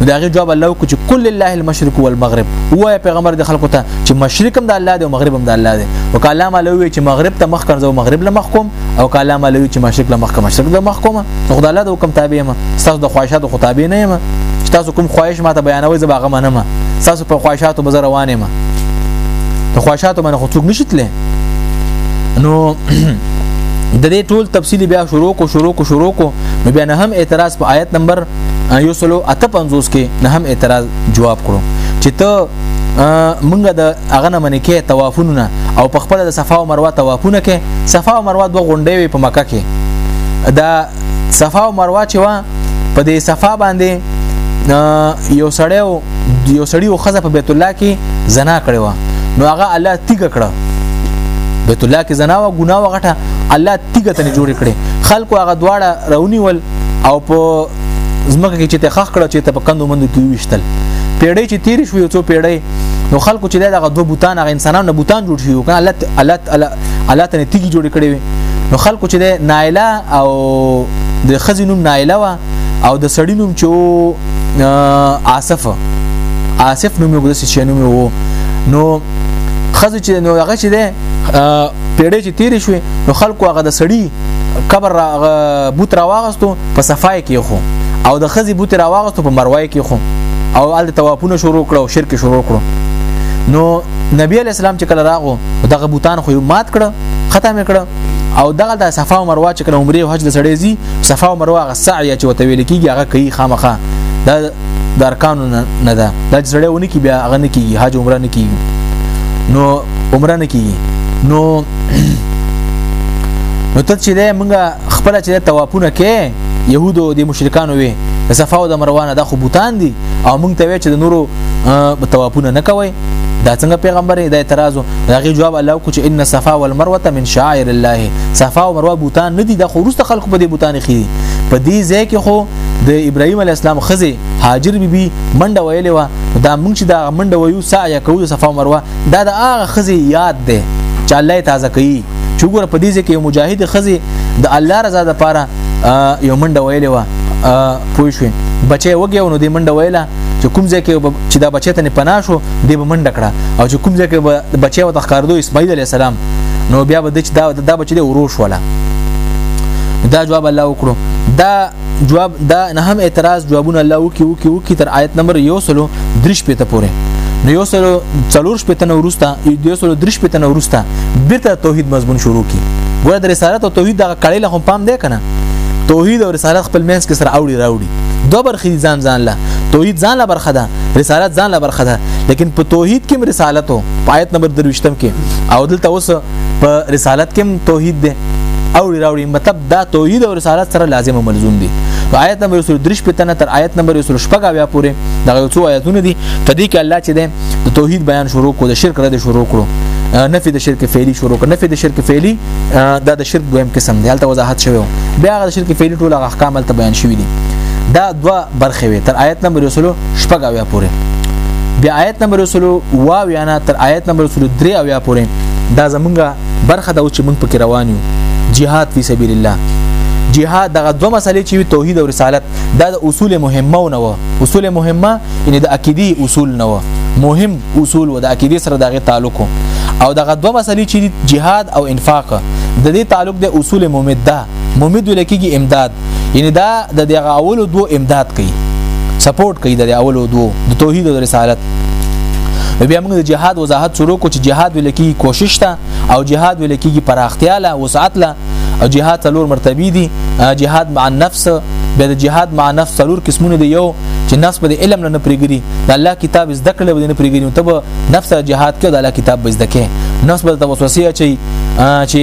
نو دا غي جواب الله کو چې کل الله المشرق والمغرب وای پیغمبر د خلکو ته چې مشرق هم د الله دی او مغرب هم د الله دی او کلام علاوی چې مغرب ته مخ کنځو مغرب له مخ کوم او کلام علاوی چې مشرق له مخ کوم مشرق له مخ کوم نو خدای الله د حکم تابع ما تاسو د خواهشاتو خو تابع نه ما تاسو کوم خواهش ما ته بیانوي زه باغه منم تاسو په خواهشاتو بزر روانه ما د خواهشاتو من خو څوک نشتله نو د دې ټول تفصیلی بیا شروع کو شروع کو شروع کو نو بیا نه هم اعتراض په آیت نمبر یو سلو اته پنځوس کې نه هم اعتراض جواب کړو چې ته مونږه د هغه نه منې کې توافونه او په خپل د صفا او مروه توافونه کې صفا او مروه دوه غونډې وي په مکه کې دا صفا او مروه چې وا په دې صفا باندې یو سړی او یو سړی او خزه په بیت الله کې زنا کړې و نو هغه الله تیګه کړه بیت الله کې زنا و ګناه وغټه الله تیګه تنه جوړ کړي خلکو هغه دواړه راونی ول او په زمکه کې چې ته خخ کړه چې ته په کندو مندو کې وشتل پیړې چې تیر شو یو څو پیړې نو خلکو چې دغه دوه بوتان هغه انسانانو بوتان جوړ شي کنه الله الله الله ته تیګي جوړ کړي نو خلکو چې د نایلا او د خزینوم نایلا وا او د سړینوم چې آصف آصف نوم یو د سچنوم وو نو خزه چې نو هغه چې ده پیړې چې تیرې شوې نو خلکو هغه د سړی قبر را بوت را واغستو په صفای کې خو او د خزي بوت را واغستو په مروای کې خو او ال توافونه شروع کړو شرک شروع کړو نو نبی علی السلام چې کله راغو دغه بوتان خو مات کړ ختم کړ او دغه د صفا او مروه چې کله عمره او حج د سړې زی صفا او مروه غ سعی چې وتویل کیږي هغه کوي خامخه د ارکانو نه ده دا چې سړی ونه کی بیا هغه نه کیږي حج عمره نه کیږي نو عمره نه کیږي نو نو ته چې ده مونږه خپل چې توافونه کې يهودو د مشرکانو وي د صفا او د مروانه د خو بوتان دي او مونږ ته وی چې د نورو توافونه نه کوي دا څنګه پیغمبر د اعتراض دغه جواب الله کو چې ان صفا والمروه من شعائر الله صفا او مروه بوتان نه دي د خو رسته خلق په دې بوتان خي په دې ځای کې خو د ابراهيم عليه السلام خزه هاجر بيبي بی منډه ویلې و دا موږ چې دا منډه ویو سعی کوو صفه مروه دا د هغه خزه یاد ده چې الله تازه کوي چې ګوره په دې ځکه مجاهد خزه د الله رضا د پاره یو منډه ویلې و پوه شو بچي وګي نو دې منډه ویله چې کوم ځای کې چې دا بچی ته نه پناه شو دی به منډه کړه او چې کوم ځای کې بچی وته ښکاردو اسماعیل علی السلام نو بیا به دچ دا دا بچ دی وروش ولا دا جواب الله وکړو دا جواب دا نه هم اعتراض جوابونه الله وکي وکي وکي تر آیت نمبر یو سلو درش پته پوره نو یو سلو څلور شپته نو ورسته یو سلو درش پته نو ورسته بیرته توحید مضمون شروع کی ګوره د رسالت او توحید دغه کړي له هم پام دی کنه توحید او رسالت خپل مینس کې سره اوړي راوړي دوه برخې ځان ځان له توحید ځان له برخه ده رسالت ځان له برخه ده لیکن په توحید کې رسالت او آیت نمبر 23 کې او دلته اوس په رسالت کې توحید ده او راوړي مطلب دا توحید او رسالت سره لازم او ملزوم دي آیت نمبر 103 په تنه تر آیت نمبر 114 بیا پورې دا یو څو آیتونه دي په دې کې الله چې ده د توحید بیان شروع کو د شرک رد شروع کړو نفي د شرک فعلی شروع کړ نفي د شرک فعلی دا د شرک دویم قسم دی هلته وضاحت شوی بیا د شرک فعلی ټول احکام هلته بیان شوی دي دا دوا برخه وي تر آیت نمبر 1 شپږ اویا پورې بیا آیت نمبر رسول واو یا نه تر آیت نمبر رسول 3 اویا پورې دا زمونږه برخه دا چې مونږ پکې روان یو jihad فی سبیل الله جهاد دغه دوه مسلې چې توحید او رسالت دا د اصول مهمه نه و اصول مهمه یعنی د عقیدی اصول نه و مهم اصول و د عقیدی سره دغه تعلق او دغه دوه مسلې چې جهاد او انفاق د دې تعلق د اصول ممده ممد ویل کېږي امداد یعنی دا د دغه اولو دوو امداد کوي سپورټ کوي د اولو دوو د توحید او رسالت بیا موږ د جهاد وضاحت شروع کو چې جهاد ویل کېږي کوشش ته او جهاد ویل کېږي پراختیا له وسعت له او جهاد څلور مرتبه دي جهاد مع النفس بیا د جهاد مع نفس څلور قسمونه دی یو چې نفس په علم نه پرېګري د الله کتاب زده کړل ودی نه پرېګري ته به نفس جهاد کې د الله کتاب به زده کې نفس به توسوسه چي چې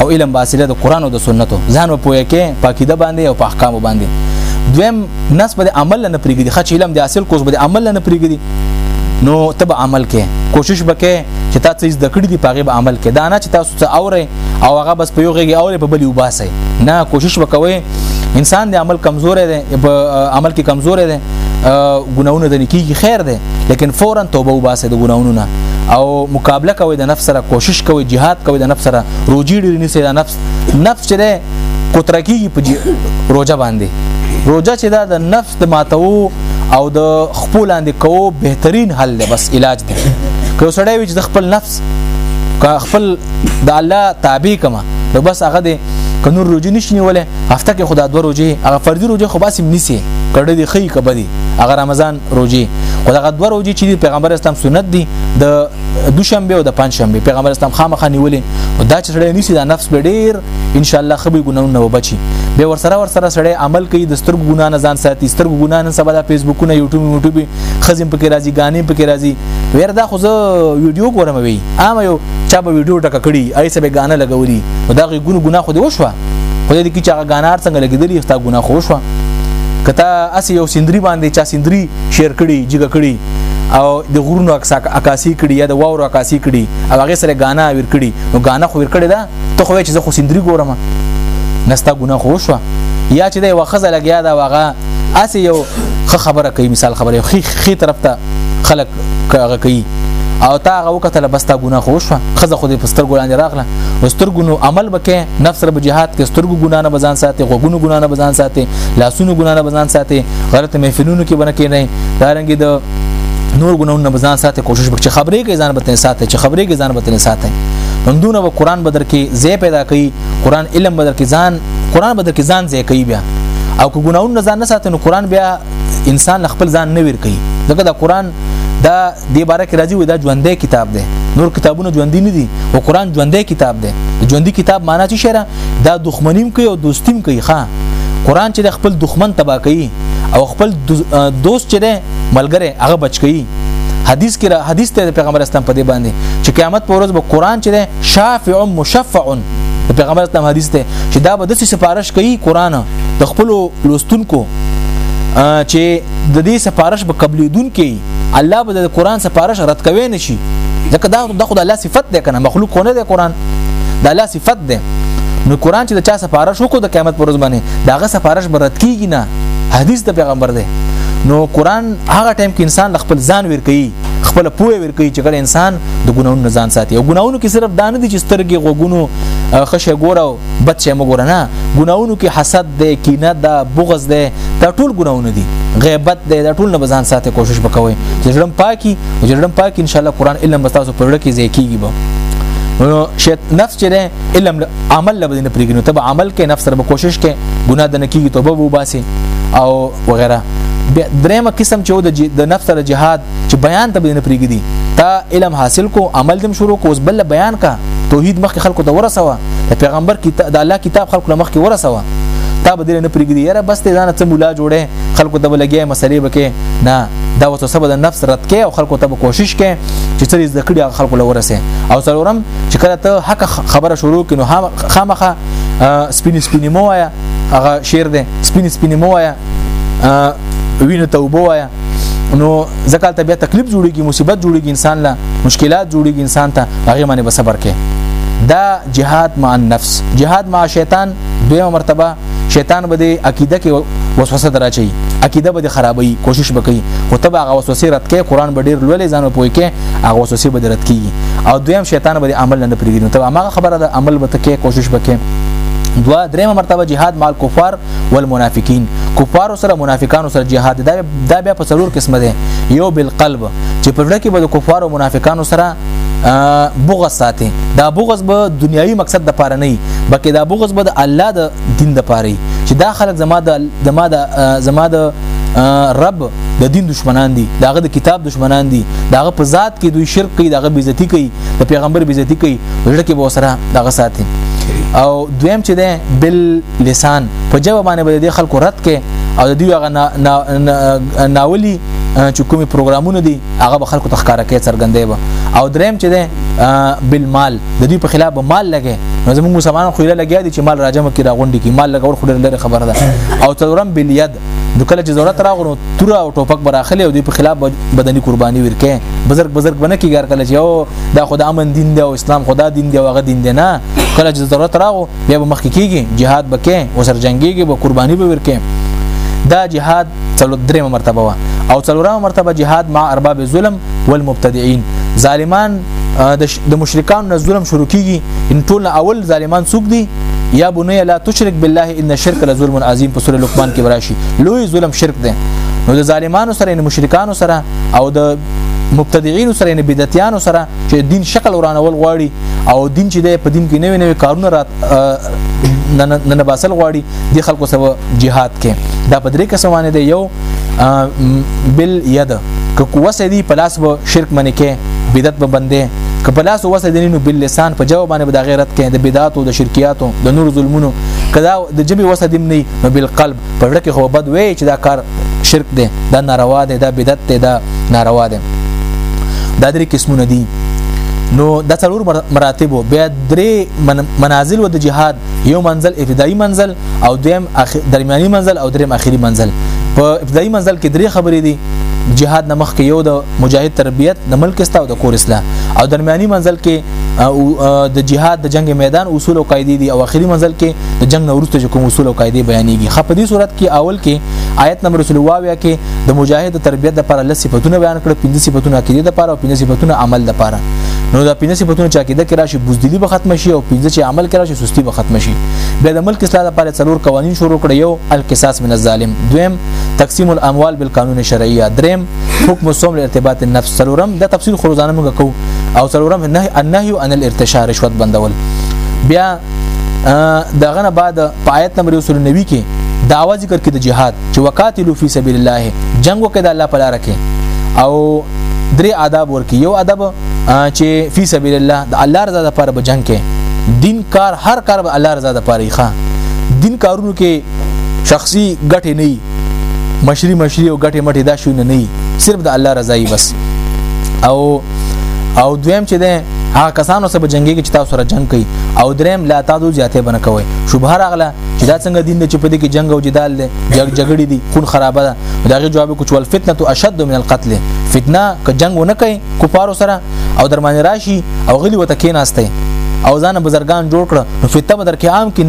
او علم باسره د قران او د سنتو ځان په پوهه کې پاکیده باندې او په احکام باندې دویم نس په عمل نه پریږدي خچ علم د اصل کوز په عمل نه پریږدي نو تب عمل کې کوشش وکې چې تاسو د کړې دی پاغه به عمل کې دا نه چې تاسو څه اوري او هغه بس په یو غږی اوري په بلی وباسي نه کوشش وکوي انسان د عمل کمزور دی په عمل کې کمزور دی ګناونه د نیکی خیر دی لیکن فورا توبه وباسه د ګناونو نه او مقابله کوي د نفس سره کوشش کوي jihad کوي د نفس سره روجي ډیر نه سي د نفس نفس چې کوتره کیږي په روزه باندې روزه چې دا د نفس د ماتو او د خپل اند کو بهترین حل دی بس علاج دی که سړی وي چې د خپل نفس که خپل د الله تابع کما نو بس هغه دی که نور روزي نشنی ولې هفته کې خدا دوه روزي هغه فرضي روزي خو باسي نسی کړه دی خې کبدي هغه رمضان روزي خو دغه دوه روزي چې پیغمبر اسلام سنت دي د دوشنبه او د پنځشنبه پیغمبر اسلام خامخا نیولې او دا چې سړی نیسی دا نفس به ډیر ان شاء الله خبي ګناونه و بچي به ورسره ورسره سړی عمل کوي د سترګو ګنا نه ځان ساتي سترګو ګنا نه سبا د فیسبوکونه یوټیوب یوټیوب خزم پکې راځي غانې پکې راځي ویر دا خو زه ویډیو ګورم وی عام یو چا به ویډیو ټکه کړي ایسه به غانه لګولي او دا غي ګنو ګنا خو دی وشوه خو دې کې چې هغه غانار څنګه لګیدلی ستا ګناه خو شو کته اسی یو سندري باندې چا سندري شیر کړي جګه کړي او د غرونو عکاسي کړي یا د واورو عکاسي کړي او هغه سره غانا ور کړي نو غانا خو ور کړي دا ته خو چې زه خو سندري ګورم نستا ګناه خو شو یا چې دا وخزه لګیا دا واغه اسی یو خبره کوي مثال خبره خي خي طرف ته خلک کاغه کوي او تا هغه وکتل بس تا ګناه خو شو خزه خو دې په سترګو لاندې راغله او سترګو نو عمل وکې نفس سره جهاد کې سترګو ګناه نه بزان ساتي غوګونو ګناه نه بزان ساتي لاسونو ګناه نه بزان ساتي غلط محفلونو کې بنکې نه دارنګي د نور ګناونه نه بزان ساتي کوشش وکړي خبرې کې ځان بتنه ساتي چې خبرې کې ځان بتنه ساتي همدونه به قران بدر کې زی پیدا کوي قران علم بدر کې ځان قران بدر کې ځان زی کوي بیا او کو ګناونه ځان نه ساتي نو قران بیا انسان له خپل ځان نه ویر کوي ځکه دا قران دا د باره کې راځي وي دا ژوندې کتاب دی نور کتابونه ژوندې نه دي او قران ژوندې کتاب دی ژوندې کتاب معنی څه شره دا دښمنیم کوي او دوستیم کوي ښا قران چې خپل دښمن تبا کوي او خپل دوست چې دی ملګری هغه بچ کوي حدیث کې حدیث ته پیغمبر اسلام په دې باندې چې قیامت پر ورځ به قران چې شافع مشفع پیغمبر اسلام حدیث ته چې دا به د سفارش کوي قران د خپل لوستونکو چې د دې سفارش به قبلېدون کې الله به د قران سفارش رد کوي نشي ځکه دا د خدای الله صفت ده کنه مخلوق خو نه ده قران د الله صفت ده نو قران چې د چا سفارش وکړو د قیامت پر ورځ باندې داغه سفارش برت کیږي نه حدیث د پیغمبر ده نو قران هغه ټایم کې انسان خپل ځان ور کوي خپل پوهه کوي چې ګل انسان د ګناونو نه ځان ساتي او ګناونو کې صرف دانه دي چې سترګې غوګونو خشه ګوره او بد شي مګور نه ګناونو کې حسد دی کینه ده بغض دی دا ټول ګناونه دي غیبت دی دا ټول نه ځان ساتي کوشش وکوي چې جرم پاکي او جرم پاکي ان شاء الله قران علم بس تاسو پرړه کې ځکیږي به نو شیط نفس چې ده علم عمل لبدین پرېږي نو تب عمل کې نفس سره کوشش کې ګناه د نکیږي توبه وباسي او وغیرہ درېمه قسم چې د نفس سره جهاد چې بیان ته نه پریږدي تا علم حاصل کو عمل دم شروع کو اوس بل بیان کا توحید مخکې خلکو ته ورسوه د پیغمبر کتاب د الله کتاب خلکو مخکې ورسوه تا به دې نه پریږدي یاره بس ته ځان ته مولا جوړه خلکو ته لګي مسلې بکې نه دا وسو سبا د نفس رد کې او خلکو ته کوشش کې چې سړي زده کړي خلکو لورسه او څلورم چې کله ته حق خبره شروع کینو خامخه سپین سپین مو وایا هغه شعر دی سپین سپین مو وایا وینه توبه وایا نو ځکه ته بیا تکلیف جوړیږي مصیبت جوړیږي انسان لا مشکلات جوړیږي انسان ته هغه باندې به صبر کې دا جهاد مع النفس جهاد مع شیطان دویمه مرتبه شیطان به د عقیده کې وسوسه دراچي عقیده به خرابوي کوشش وکړي خو تبع هغه وسوسه رد کې قران به ډیر لولې ځانو پوي کې هغه وسوسه به رد کیږي او دویم شیطان به عمل نه پریږدي نو تبع هغه خبره ده عمل به تکې کوشش وکړي دوا درېمه مرتبه جهاد مال کفار والمنافقین کفار سره منافقانو سره جهاد دا دا بیا په څلور قسمه ده یو بالقلب چې په لړ کې به د کفار او منافقانو سره بغض ساتي دا بغض به دنیوي مقصد د پاره نه بلکې دا بغض به د الله د دین د پاره چې دا خلک زما د زما د زما د رب د دین دشمنان دي داغه د کتاب دشمنان دي داغه په ذات کې دوی شرک کوي داغه بیزتی کوي د پیغمبر بیزتی کوي لړ کې به سره داغه ساتي او دویم چې ده بل لسان په جواب باندې به د خلکو رد کې او د دوی هغه ناولي چې کومي پروګرامونه دي هغه به خلکو تخکاره کې څرګندې و او دریم چې ده بالمال د دوی په خلاف به مال لګي نو زموږ مسلمان خو یې لګیا دي چې مال راجم کې راغونډي کې مال لګور خو ډېر خبره ده او تورم بالید نو کله چې ضرورت راغلو تور او ټوپک براخلي او دوی په خلاف بدني قرباني ورکه بزرګ بزرګ بنه کیږي کله چې او دا خدای امن دین دی او اسلام خدا دین دی او هغه دین دی نه کله چې ضرورت راغو بیا به مخکې کیږي جهاد به کې او سر جنگيږي به قرباني به ورکې دا جهاد څلور درې مرتبه وا او څلورمه مرتبه جهاد مع ارباب الظلم والمبتدعين ظالمان د مشرکان نه ظلم شروع کیږي ان ټول اول ظالمان څوک دي یا بنی لا تشرک بالله ان الشرک لظلم عظیم په سوره لقمان کې وراشي لوی ظلم شرک دی نو د ظالمانو سره ان مشرکانو سره او د مبتدعين سره ان بدعتيانو سره چې دین شکل ورانول غواړي او دین چې د په دین کې نوې نوې کارونه رات نه نه باسل غواړي د خلکو سره jihad کې دا په درې کسوانه دی یو بل ید که قوه سدي په لاس به شرک منې کې بدعت به بندې که په لاس وسه دي نو بل لسان په جواب باندې به د غیرت کې د بدعات او د شرکیات او د نور ظلمونو کدا د جبه وسه دي نه نو بل قلب په لړ کې خو بد وی چې دا کار شرک دی دا ناروا دی دا بدعت دی دا ناروا دی دا درې قسمونه دي نو د څلور مراتب بیا درې منازل و د جهاد یو منزل ابتدایي منزل او دویم درمیاني منزل او دریم اخیری منزل په ابتدایي منزل کې درې خبرې دي جهاد نمخ کې یو د مجاهد تربیت د ملک استا او د کور اسلام او درمیاني منزل کې او د جهاد د جنگ میدان اصول او قاعده دي او اخري منزل کې د جنگ نورسته کوم اصول او قاعده بیانېږي خپ دې صورت کې اول کې آیت نمبر رسول واویا کې د مجاهد تربیت لپاره لس صفاتونه بیان کړ پنځه صفاتونه عقیده لپاره او پنځه صفاتونه عمل لپاره نو دا پنځه صفاتونه چې عقیده کې راشي بوزدلی به ختم شي او پنځه چې عمل کې راشي سستی به ختم شي بیا د ملک اصلاح لپاره څلور قوانین شروع کړ یو القصاص من الظالم دویم تقسیم الاموال بالقانون الشرعي دریم حکم الصوم لارتباط النفس څلورم د تفصیل خروزانه موږ کو او څلورم نه النهي عن الارتشاء رشوت بندول بیا دغه نه بعد پایت نمبر 29 کې داوا ذکر کې د جهاد چې وقاتلو فی سبیل الله جنگ وکړه د الله په لار کې او درې آداب ورکی یو ادب چې فی سبیل الله د الله رضا لپاره به جنگ کې دین کار هر کار به الله رضا لپاره ښه دین کارونو کې شخصي ګټه نه مشری مشری او ګټه مټه دا شوی نه نه صرف د الله رضا یې بس او او دویم چې ده هغه کسانو سره جنگي چې تاسو سره جنگ کوي او دریم لا تاسو زیاتې بنه کوي شوبه راغله چې دا څنګه دین دی چې په دې کې جنگ او جدال دی جګ جګړې دي خون خرابه ده دا غي جواب کوچول فتنه اشد من القتل فتنه که جنگ ونه کوي کفارو سره او درمانه راشي او غلی وته کې ناشته او ځان بزرګان جوړ کړ نو فتنه بدر کې عام کې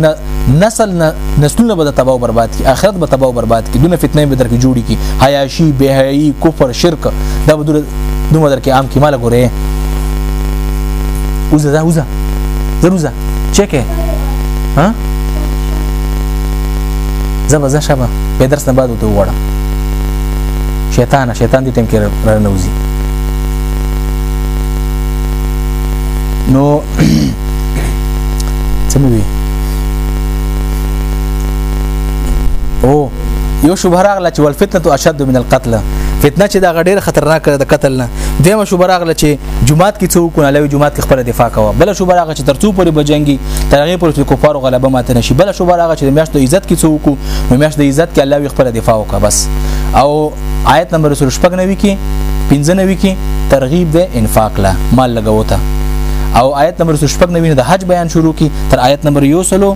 نسل نه نسلونه به تباہ او برباد کی اخرت به تباہ او برباد کی دونه فتنه به درکې جوړی کی حیاشی بهایی کفر شرک دا به دومره درکې عام کی مال ګوره اوزه دا اوزه زروزه چکه ها زبا زه شبا به درس نه بعد وته وړم شیطان شیطان دې ټیم کې رانوزي نو څه مې وي او یو شوبه راغله چې والفتنه اشد من القتل فتنه چې دا غډیر خطرناک ده قتل نه دیمه شوبه راغله چې جمعات کې څوک نه لوي جمعات کې خپل دفاع کوه بل شوبه راغله چې ترڅو پورې بجنګي ترغه پورې چې کفار غلبه ماته نشي بل شوبه راغله چې میاشت د عزت کې څوک نو میاشت د عزت کې الله خپل دفاع وکړه بس او آیت نمبر 196 کې 95 کې ترغیب ده انفاق لا مال لګوته او آیت نمبر 196 د حج بیان شروع کی تر آیت نمبر 100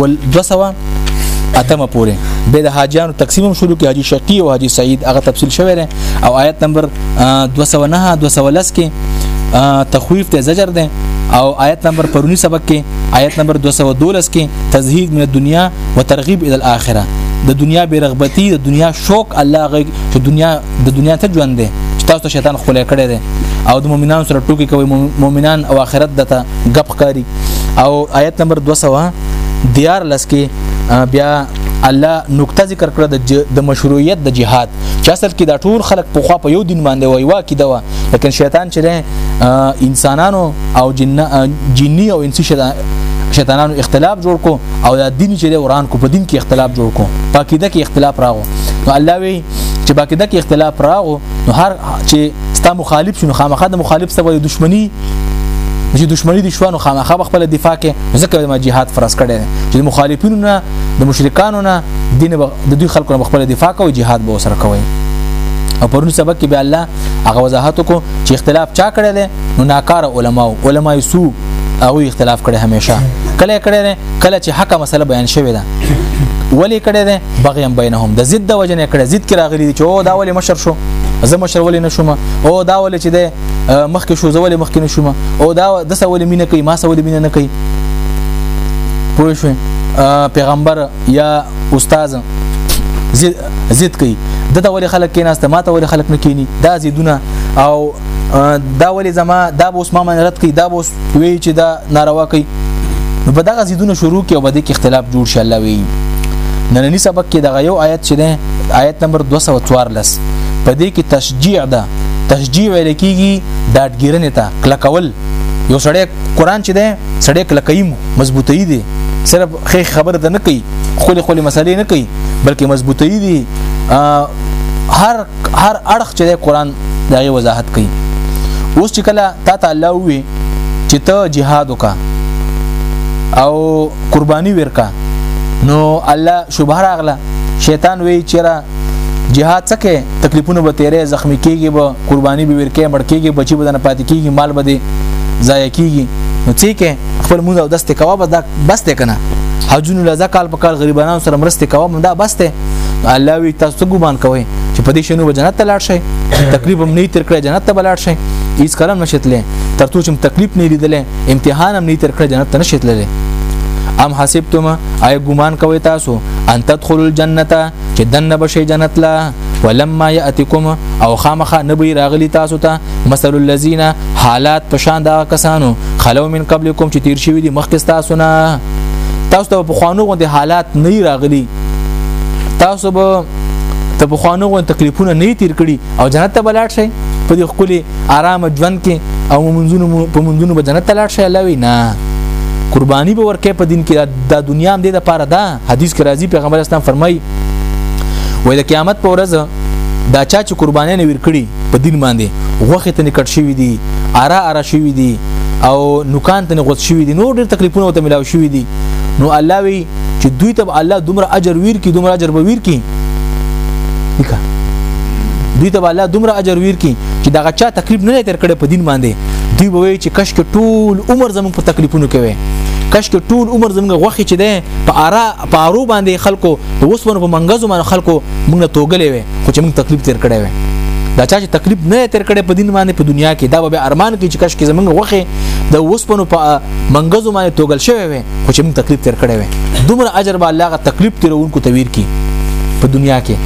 ول 200 اتمه پورې به د حاجیانو تقسیم هم شروع کی حاجی شقی او حاجی سعید هغه تفصیل شوی دی او آیت نمبر 209 210 کې تخویف ته زجر ده او آیت نمبر پرونی سبق کې آیت نمبر 212 کې تزهید من الدنیا وترغیب الی الاخره د دنیا بیرغبتی د دنیا شوق الله غي چې دنیا د دنیا ته ژوند دی چې تاسو شیطان خولې کړی دی او د مؤمنانو سره ټوکی کوي مؤمنان او آخرت دته غپ کاری او آیت نمبر 200 دیار لس کې بیا الله نقطه ذکر کړه د د مشروعیت د جهاد چې اصل کې دا ټول خلک په خوا په یو دین باندې وای وا کې دا لیکن شیطان چې انسانانو او جن جنی او انسی شیطانانو اختلاف جوړ کو او دا دین چې دی وران کو په دین کې اختلاف جوړ کو پاکیده کې اختلاف راغو نو الله وی چې پاکیده کې اختلاف راغو نو هر چې ستا مخالف شنو خامخا د مخالف سره د دشمنی چې دشمنی د شوانو خامخا خپل دفاع کې ځکه ما جهاد فرض کړي چې مخالفینو نه د مشرکانو نه دین د دوی خلکو نه خپل دفاع کوي جهاد به وسره کوي او پرون سبق کې به الله هغه وضاحت کو چې اختلاف چا کړی دی نو ناکار علما او علما سو هغه اختلاف کړي همیشه کله کړي نه کله چې حق مسله بیان شوی ده ولی کړي ده بغیم بینهم د ضد وجه نه کړي ضد کې راغلي چې او دا ولی مشر شو زه مشر ولی نشوم او دا ولی چې ده مخکې شو زه ولی مخکې نشوم او دا د سوال مینه کوي ما سوال مینه نه کوي پوه شو پیغمبر یا استاد زید کوي دته ولې خلک کیناسته ماته ولې خلک نه کینی دا زیدونه او دا ولې زما دا به اوس ما من رد کړي دا به اوس وی چې دا ناروا کوي نو په دغه زیدونه شروع کې او بده کې اختلاف جوړ شي الله وی نننی سبق کې دغه یو آیت چې ده آیت نمبر 214 په دې کې تشجیع ده تشجیع ویل کېږي داټګیرنې ته کلکول یو سړی قران چې ده سړی کلکایم مضبوطی دی صرف خې خبر ده نه کوي خولي خولي مسلې نه کوي بلکې مضبوطی دی هر هر اړخ چې د قران دغه وضاحت کوي اوس چې کله تا ته الله وي چې ته jihad وکا او قرباني ورکا نو الله شوبه راغله شیطان وی چیرې جهاد څه کې تکلیفونه به تیرې زخمی کیږي به قرباني به ورکه مړ کیږي بچي بدن پاتې کیږي مال به دي ضایع کیږي نو څه کې خپل موږ او دسته کوا بس ده بس ده کنه حجون لزکال په کال غریبانو سره مرسته کوا مونږ دا بس ده الله وی تاسو ګمان کوئ چې په دې شنو به جنت ته لاړ شئ تکلیف هم نه تر کړی جنت ته لاړ شئ هیڅ کلم نشتلې ترڅو چې تکلیف نه لیدلې امتحان هم نه تر کړی جنت ته نشتلې ام حسبتم اي ګمان کوي تاسو ان تدخلوا الجنه چې دنه بشي جنت لا ولما ياتكم او خامخه نبي راغلي تاسو ته مثل الذين حالات پشان دا کسانو خلو من قبلكم چې تیر شوی دي مخکې تاسو نه تاسو ته په خوانو غوندي حالات نه راغلي تاسو به ته په خوانو غو تکلیفونه نه تیر کړي او جنت ته بلاړ شي په دې خپل آرام ژوند کې او منځونو په منځونو به جنت ته لاړ شي الله وی نه قرباني به ورکه په دین کې د دنیا هم دې د پاره ده حدیث کې راځي پیغمبر اسلام فرمایي وای د قیامت په ورځ دا چا چې قرباني نه ورکړي په دین باندې غوخه ته نکټ شي وي دي ارا ارا شي وي دي او نوکان ته غوت شوی دي نور ډېر تکلیفونه وته ملاو شوی دي نو الله وی چې دوی ته الله دومره اجر ویر کی دومره اجر به ویر کی وکړه دوی ته الله دومره اجر ویر کی چې دغه چا تکلیف نه تر کړه په دین باندې دوی به وایي چې کش کې ټول عمر زموږ په تکلیفونو کې وي کش کې ټول عمر زموږ غوخي چې ده په آرا په آرو باندې خلکو په وسمن په منګزو باندې خلکو موږ توګلې وي خو چې موږ تکلیف تیر کړی وي دا چا چې تکلیف نه تیر کړي په دین باندې په دنیا کې دا به ارمان کې چې کش کې زمونږ وخه د وسپنو په منګزو باندې توګل شوی وي خو چې موږ تکلیف تیر کړی وي دومره اجر به الله غ تکلیف تیرونکو تویر کی په دنیا کې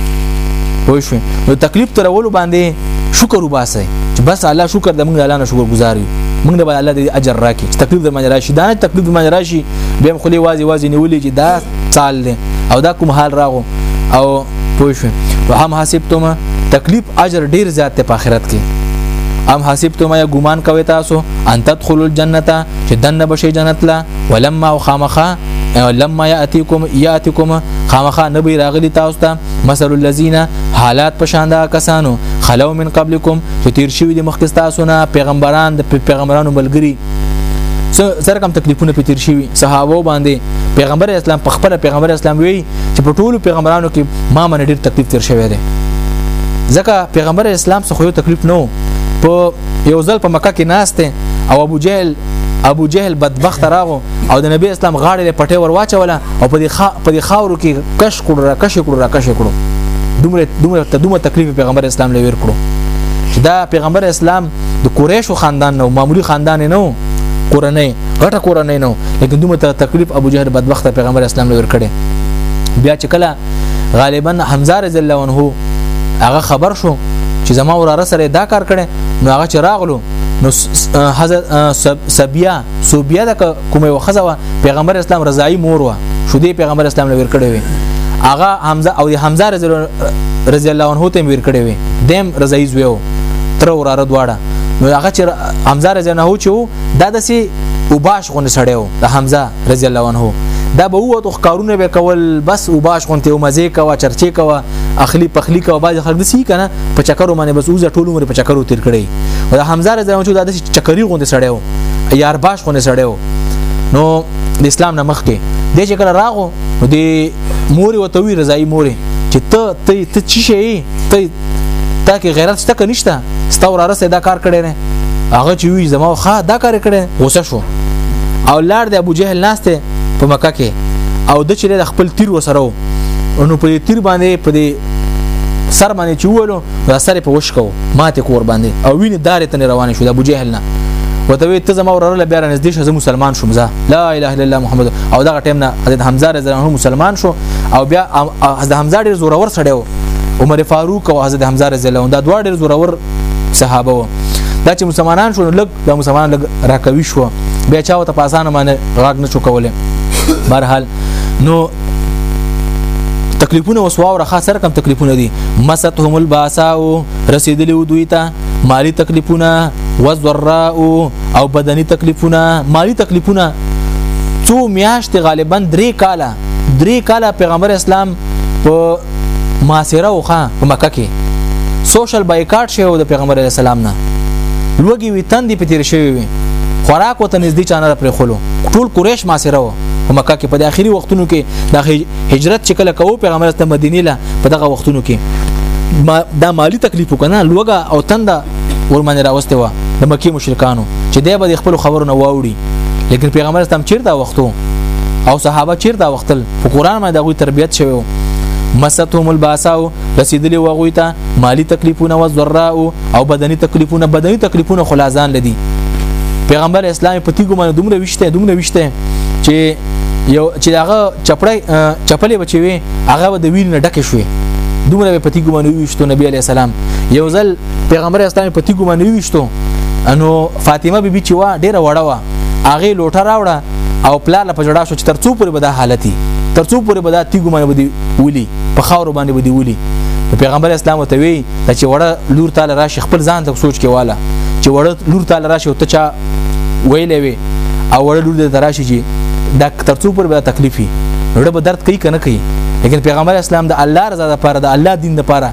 پوه شو نو تکلیف ترولو باندې شکر وباسي چې بس الله شکر د موږ الله نه شکر گزار یو موږ به الله دې اجر راکړي چې تکلیف د منځ راشي دا نه تکلیف د منځ راشي بیا خو لې وازي وازي نیولې چې دا سال دی او دا کوم حال راغو او پوه شو وهم حسبتم تکلیف اجر ډیر زیات په آخرت کې ام حسبتم یا ګمان کوي تاسو ان تدخلوا الجنه چې دنه بشي جنت لا ولما او خامخه لما یاتیکم یاتیکم خامخه نبی راغلی تاسو ته مثل الذین حالات پشاندا کسانو خلو من قبلکم چې تیر شوی د مخکې تاسو نه پیغمبران د پیغمبرانو ملګری سره کم تکلیفونه پتیر شوی صحابه باندې پیغمبر اسلام په خپل پیغمبر اسلام وی چې په ټولو پیغمبرانو کې ما من ډیر تکلیف تیر شوی دی ځکه پیغمبر اسلام څخه یو تکلیف نو په یو ځل په مکه کې ناشته او ابو جهل ابو جهل بدبخت راغو او د نبی اسلام غاړې له پټې ور واچوله او په دې خا په دې خاورو کې کش کړو را کش کړو را کش کړو دومره دومره ته دومره تکلیف پیغمبر اسلام لوي کړو چې دا پیغمبر اسلام د قریشو خاندان نو معمولی خاندان نه وو کورنۍ غټه کورنۍ نو لیکن دومره تکلیف ابو جهل بدبخت پیغمبر اسلام لوي کړي بیا چې کله غالبا حمزه رضی الله عنه هغه خبر شو چې زما وراره سره دا کار کړي نو هغه چې راغلو نو حضرت سبیا سوبیا د کومه وخزه پیغمبر اسلام رضای مور و شو دی پیغمبر اسلام لور کړی وي هغه حمزه او حمزه رضی الله عنه ته ور کړی وي دیم رضای زویو تر وراره دواړه نو هغه چې حمزه رضی الله عنه چې دا دسي وباش غون سړیو د حمزه رضی الله عنه دا به وو تو ښکارونه به کول بس او باش غونته او مزه کوا چرچې کوا اخلی پخلی کوا باز خلک دسی کنه په چکرو باندې بس اوزه ټول عمر په چکرو تیر کړي او حمزه رضی الله عنه دا د چکري غونته سړی و یار باش غونته سړی و نو د اسلام نه مخکې د چې کله راغو د موري وتوي رضای موري چې ته ته ته چی شي ته تا کې غیرت شته که نشته ستا وراره سه دا کار کړی نه هغه چې وی زما خا دا کار کړی غوسه شو او لار د ابو جهل ناشته په مکه کې او د چې د خپل تیر وسره نو په تیر باندې په دې سر باندې چولو دا سر په وشکو ماته کور باندې او وینې دارې ته روان شو د ابو جهل نه وته وی ته زما وراره بیا نږدې شو زه مسلمان شوم زه لا اله الا الله محمد او دا ټیم نه حضرت حمزه رضی الله عنه مسلمان شو او بیا حضرت حمزه ډیر زورور سړی و عمر فاروق او حضرت حمزه رضی الله عنه دا دواړه ډېر زورور صحابه وو دا چې مسلمانان شو لګ دا مسلمانان لګ راکوي شو بیا چا ته پاسانه باندې غاګ نه شو کوله برحال نو تکلیفونه وسواو را خاص رقم تکلیفونه دي مستهم الباساء رسیدلی دوی ته مالی تکلیفونه وذراء او بدني تکلیفونه مالی تکلیفونه څو میاشتې غالبا درې کاله درې کاله پیغمبر اسلام په محاصره وخه په مکه کې سوشل بایکاټ شوی د پیغمبر علی السلام نه لوګي وی تندې په تیر شوی وي خوراک وته نږدې چانه پر خلو ټول قریش محاصره و په مکه کې په اخري وختونو کې د هجرت چې کله کوو پیغمبر اسلام مدینه له په دغه وختونو کې ما دا مالی تکلیف وکنه لوګه او تنده ورمنه راوسته و د مکی مشرکانو چې دی به خپل خبرونه واوړي لیکن پیغمبر اسلام چیرته وختو او صحابه چیرته وختل په قران باندې دغه تربيت شوی مستهم الباساء رسیدلی وغوی ته مالی تکلیفونه و ذراء او بدنی تکلیفونه بدنی تکلیفونه خلاصان لدی پیغمبر اسلام په تیګو باندې دومره وشته دومره وشته چې یو چې هغه چپړې چپلې بچي وي هغه د ویل نه ډکه شوې دومره په تیګو باندې وشته نبی علی السلام یو ځل پیغمبر اسلام په تیګو باندې ویشتو انو فاطمه بیبي چې وا ډیره وړه وا هغه لوټه راوړه او پلا له پجړا شو چې ترڅو پورې به دا حالتي ترڅو پورې به دا تیګو باندې ودی ولي په خاور باندې ودی ولي پیغمبر اسلام ته وی چې وړه لور تعالی راشي خپل ځان ته سوچ کې واله چې وړه لور تعالی راشي ته چا ویلې وی او وړه لور دې راشي چې دا ترڅو پورې به تکلیفي وړه به درد کوي کنه کوي لیکن پیغمبر اسلام د الله رضا لپاره د الله دین لپاره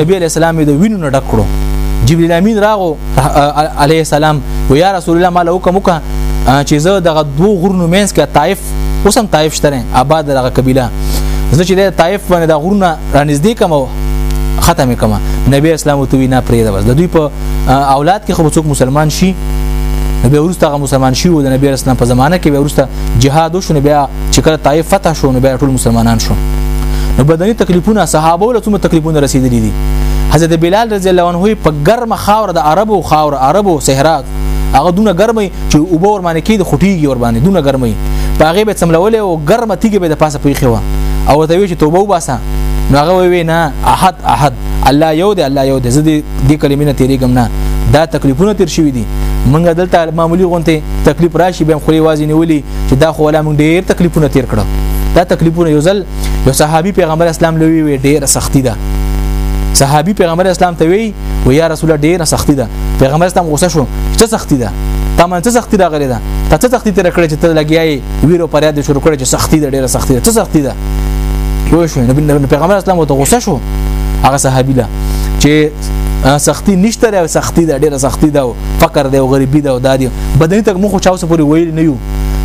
نبی علیہ السلام د وینو نه ډک کړو جبرئیل امین راغو علیه السلام و یا رسول الله مال حکم وکا چې زه دغه دوه غرونو مینس کې طائف اوس هم طائف شته آباد دغه قبيله زه چې د طائف باندې د غرونه رانږدې کوم ختم کوم نبی اسلام تو نه پرې ده بس د دوی په اولاد کې خو څوک مسلمان شي نبی ورسته هغه مسلمان شي او د نبی اسلام په زمانه کې ورسته جهاد وشو بیا چې کله طائف فتح شو نو بیا ټول مسلمانان شو نو بدني تکلیفونه صحابه له څومره تکلیفونه رسیدلي دي حضرت بلال رضی الله عنه په ګرم خاور د عربو خاور عربو صحرا هغه دونه ګرمي چې اوبه ور باندې کېد خټيږي ور باندې دونه ګرمي په هغه به سملولې او ګرمه تیګه به د پاسه پوي خو او ته وی چې توبه وباسه نو هغه وی نه احد احد الله یو دی الله یو دی زه دې کلمې نه تیریږم نه دا تکلیفونه تیر شوی دي منګه دلته معمولی غونته تکلیف راشي به خو یوازې نیولي چې دا خو ولا موږ ډیر تکلیفونه تیر کړو دا تکلیفونه یو ځل یو صحابي پیغمبر اسلام لوي وي ډیره سختی ده صحابي پیغمبر اسلام ته وی و یا رسول الله ډیره سختی ده پیغمبر اسلام غوسه شو څه سختی ده تا من څه سختی راغلی ده تا څه سختی تیر کړی چې ته لګیای ویرو پر یاد شروع کړي چې سختی ده ډیره سختی ده څه سختی ده پوه شو نبی پیغمبر اسلام ته غوسه شو هغه صحابي ده چې سختی نشته لري سختی ده ډیره سختی ده فقر ده او غریبي ده او دادی بدني تک مخ چاوس پورې ویل نه یو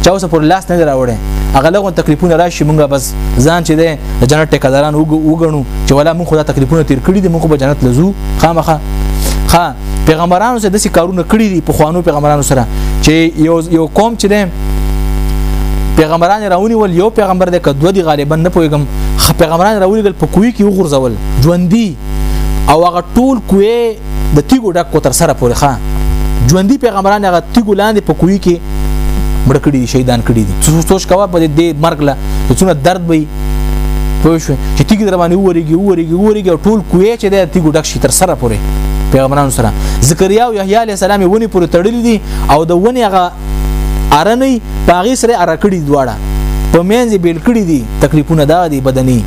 چاوس پورې لاس نه راوړي هغه لغو تکلیفونه راشي مونږه بس ځان چې ده جنت ټیکداران وګڼو چې ولا مونږ خدا تکلیفونه تیر کړی دي مونږ به جنت لزو خامخه ها پیغمبرانو سره داسې کارونه کړی دي په خوانو پیغمبرانو سره چې یو یو قوم چې ده پیغمبران راونی ول یو پیغمبر د کدو دی غالبا نه پویګم پیغمبران راونی دل په کوی کې وغورځول ژوندۍ او هغه ټول کوی د تیګو ډک کو تر سره پورې ښا ژوندۍ پیغمبران هغه تیګو لاندې په کوی کې مړ کړي شهیدان کړي دي څه سوچ کاوه په دې مرګ له څونه درد وي پوه شو چې تیګ در باندې ووريږي ووريږي ووريږي او ټول کوی چې د تیګ ډک شي تر سره پوري پیغمبرانو سره زکریا او یحیی علی السلام ونی پورې تړلې دي او د ونی هغه ارنې پاغي سره ارکړي دواړه په مینځ بیل کړي دي تکلیفونه دا دي بدني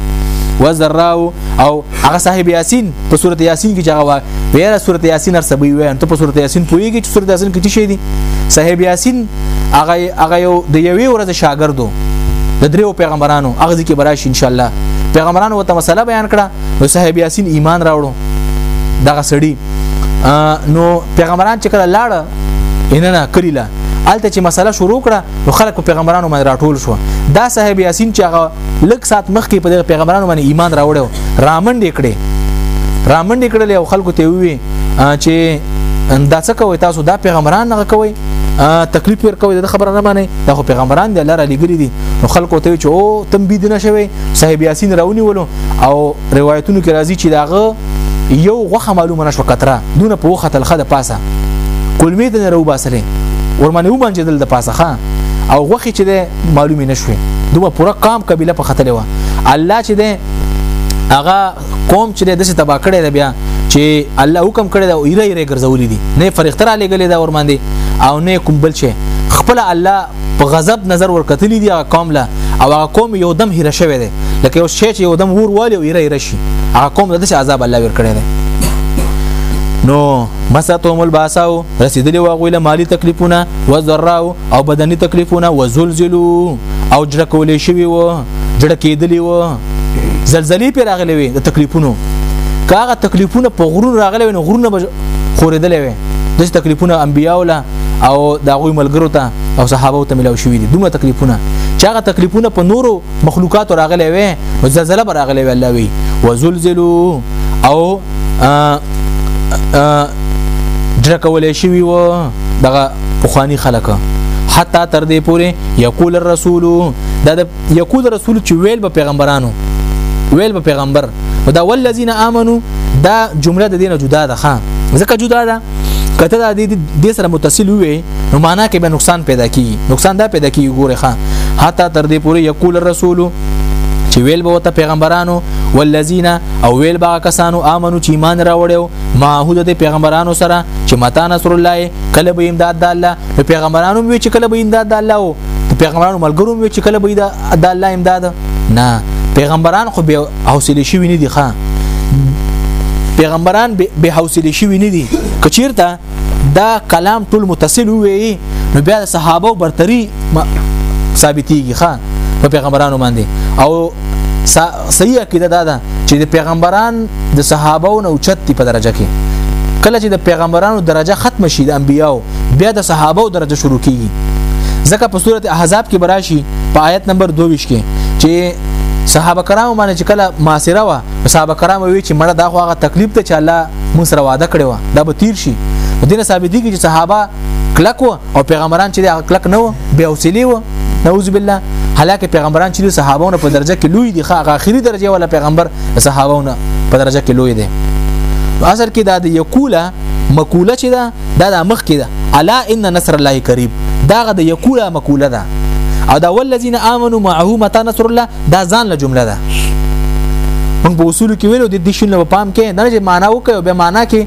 وزراو او هغه صاحب یاسین په صورت یاسین کې جواب ویره صورت یاسین ارسبوي وي انت په صورت یاسین پويږي چې صورت یاسین کې څه شي دي صاحب یاسین هغه هغه یو د یوې ورځ شاګردو د دریو پیغمبرانو هغه ځکه براشي ان شاء الله پیغمبرانو ته مسله بیان کړه نو صاحب یاسین ایمان راوړو دغه سړی نو پیغمبران چې کله لاړ ان نه کړیلا الته چې مسله شروع کړه نو خلک په پیغمبرانو باندې راټول شو دا صاحب یاسین چې هغه لک سات مخکې په پیغمبرانو باندې ایمان راوړو رامن دې کړې رامن دې کړل او خلکو ته وی چې دا څه کوي تاسو دا پیغمبران نه کوي تکلیف ورکوي د خبره نه مانی دا خو پیغمبران دی الله را لګری دي نو خلکو ته چې او تم بيد نه شوي صاحب یاسین راونی ولو او روایتونو کې راځي چې داغه یو غوخه معلومه نشو کتره دونه په وخت الخه د پاسه کلمې د نه رو باسلې ورمنه ومن جدل د پاسه ښا او غوخه چې ده معلومه نشوي دوه پوره قام قبيله په خطر و الله چې ده هغه قوم چې د څه تبا کړي دی بیا چې الله حکم کړی دا ایره ایره ګرځولې دي نه فرښتہ را لګلې دا ور باندې او نه کوم بل شي خپل الله په غضب نظر ورکتلی دی هغه قوم له او هغه قوم یو دم هیر شوی دی لکه یو شی چې یو دم ور والی او هیر هیر شي هغه قوم د عذاب الله ور کړی دی نو مساتهم الباساو رسیدلی واغوی له مالی تکلیفونه و ذراو او بدنی تکلیفونه و زلزلو او جړکولې شوی و جړه کېدلی و زلزلې پر راغلې وي د تکلیفونو کاغه تکلیفونه په غرور راغلې وي نو غرونه خورېدلې وي د تکلیفونه انبیا ولا او د غوی ملګرو ته او صحابه ته ملاو شوې دي دومره تکلیفونه چې هغه تکلیفونه په نورو مخلوقات راغلې وي او زلزلې پر راغلې وي الله وي وزلزلوا او ډرکول شوی و دغه پخوانی خلک حتی تر دې پورې یقول الرسول دا د یقول رسول چې ویل به پیغمبرانو ویل به پیغمبر دا والذین آمنو دا جمله د دینه جدا ده ځکه جدا ده کته دا دې دې سره متصل وي نو معنا کې به نقصان پیدا کی نقصان دا پیدا کی ګوره ښا حتی تر دې پورې یقول الرسول چې ویل به وته پیغمبرانو والذین او ویل به کسانو امنو چې ایمان راوړیو معهود د پیغمبرانو سره چې متا نصر الله کله به امداد د الله په پیغمبرانو وی چې کله به امداد د الله او پیغمبرانو ملګرو وی چې کله به د الله امداد نه پیغمبران خو حوصله شوی نه دي ښا پیغمبران به حوصله شوی نه دي کچیرته دا کلام ټول متصل وي نو بیا د صحابه برتری ثابتېږي ښا په پیغمبرانو باندې او صحیح عقیده دا ده چې د پیغمبران د صحابه او اوچت دی په درجه کې کله چې د پیغمبرانو درجه ختم شي د انبیاو بیا د صحابه او درجه شروع کیږي ځکه په سورته احزاب کې براشي په آیت نمبر 22 کې چې صحابه کرام باندې چې کله معاصره و صحابه کرام وی چې مړه دا خو هغه تکلیف ته چې الله موږ سره وعده کړی و دا به تیر شي دینه ثابت دي چې صحابه کلک و او پیغمبران چې هغه کلک نه و بیا وسیلی و نعوذ بالله حالکه پیغمبران چې صحابهونو په درجه کې لوی دي خا اخري درجه ولا پیغمبر صحابهونو په درجه کې لوی دي اصل کې دا د یقوله مقوله چې دا دا د مخ کې ده الا ان نصر الله قریب دا غ د یقولا مقوله ده او دا والذین آمنوا معه متى نصر الله دا ځان له جمله ده موږ په اصول کې ویلو د دې شنه په پام کې نه چې معنا وکړو به معنا کې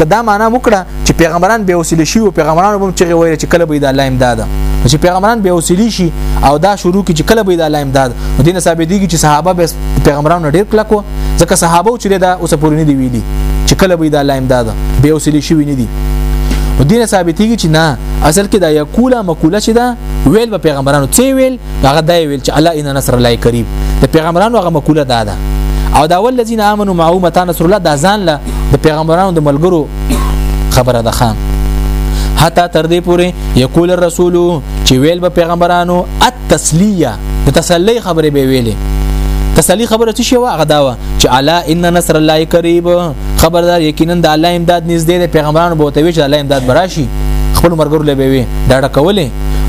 کدا معنا وکړه چې پیغمبران به وسیل شي او پیغمبران به چې ویل چې کله به د الله امداد چې پیغمبران به وسیل شي او دا شروع کې چې کله به د الله امداد دین ثابت دي چې صحابه به پیغمبرانو ډیر کلکو ځکه صحابه چې دا اوس پورې نه دی ویلي چې کله به د الله امداد به اوسلی شوی نه دي نو دینه ثابتېږي چې نه اصل کې دا یقوله مقوله چې دا ویل به پیغمبرانو څه ویل هغه دا ویل چې الله ان نصر الله قریب د پیغمبرانو هغه مقوله دا ده او دا ول الذين امنوا معه متى نصر الله دا ځان له د پیغمبرانو د ملګرو خبره ده خان حتی تر دې پورې یقول الرسول چې ویل به پیغمبرانو التسلیه د تسلی خبره به ویلې تسلی خبره څه شو هغه دا و چې الا ان نصر الله قریب خبردار یقینا د الله امداد نږدې دی پیغمبرانو به وتوي چې الله امداد براشي خپل مرګرو لبه وي دا ډکولې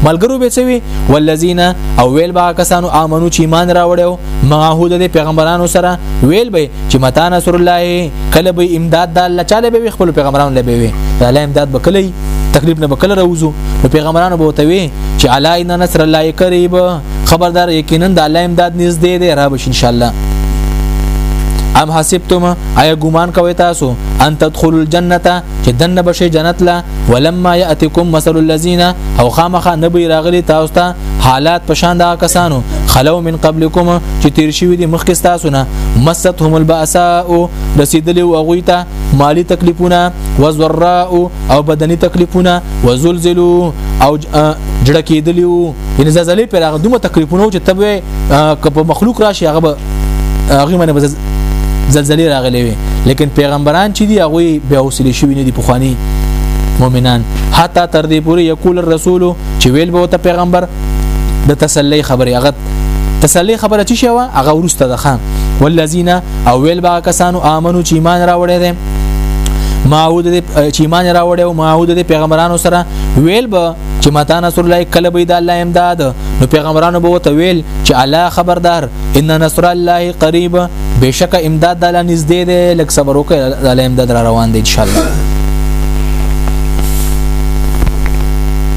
ملګرو به څه وي والذین او ویل با کسانو امنو چې ایمان راوړیو معهود د پیغمبرانو سره ویل به چې متا نصر الله کله به امداد د الله چاله به خپل پیغمبرانو لبه وي د الله امداد بکلی تکلیف نه بکله راوځو نو پیغمبرانو به وتوي چې الا ان نصر الله قریب خبردار یقینا د الله امداد نږدې دی را بش ان شاء الله ام حسبتم اي ګمان کوي تاسو ان تدخلوا الجنه چې دنه بشي جنت لا ولما ياتكم مثل الذين او خامخه نبي راغلي تاسو ته حالات پشان دا کسانو خلو من قبلكم چې تیر شوی دي مخکې تاسو نه مستهم الباساء رسیدلی او غوي ته مالی تکلیفونه وزراء او بدني تکلیفونه وزلزلوا او جړه کېدلی یعنی زلزلې پر هغه دومره تکلیفونه چې تبه که په مخلوق راشي هغه به هغه باندې زلزلې راغلي وي لیکن پیغمبران چې دی هغه به حوصله شوی نه دی په خواني مؤمنان حتی تر دې پورې یقول الرسول چې ویل به ته پیغمبر د تسلی خبره هغه تسلی خبره چې شوه هغه ورسته ده خان والذین او ویل با کسانو امنو چې ایمان راوړی دي معود چې ایمان راوړی او معود د پیغمبرانو سره ویل به چې متا نصر الله کله به د الله امداد نو پیغمبرانو به وته ویل چې الله خبردار ان نصر الله قریب بشک امداد د الله نږدې دی لک صبر وکړه د الله امداد را روان دی ان شاء الله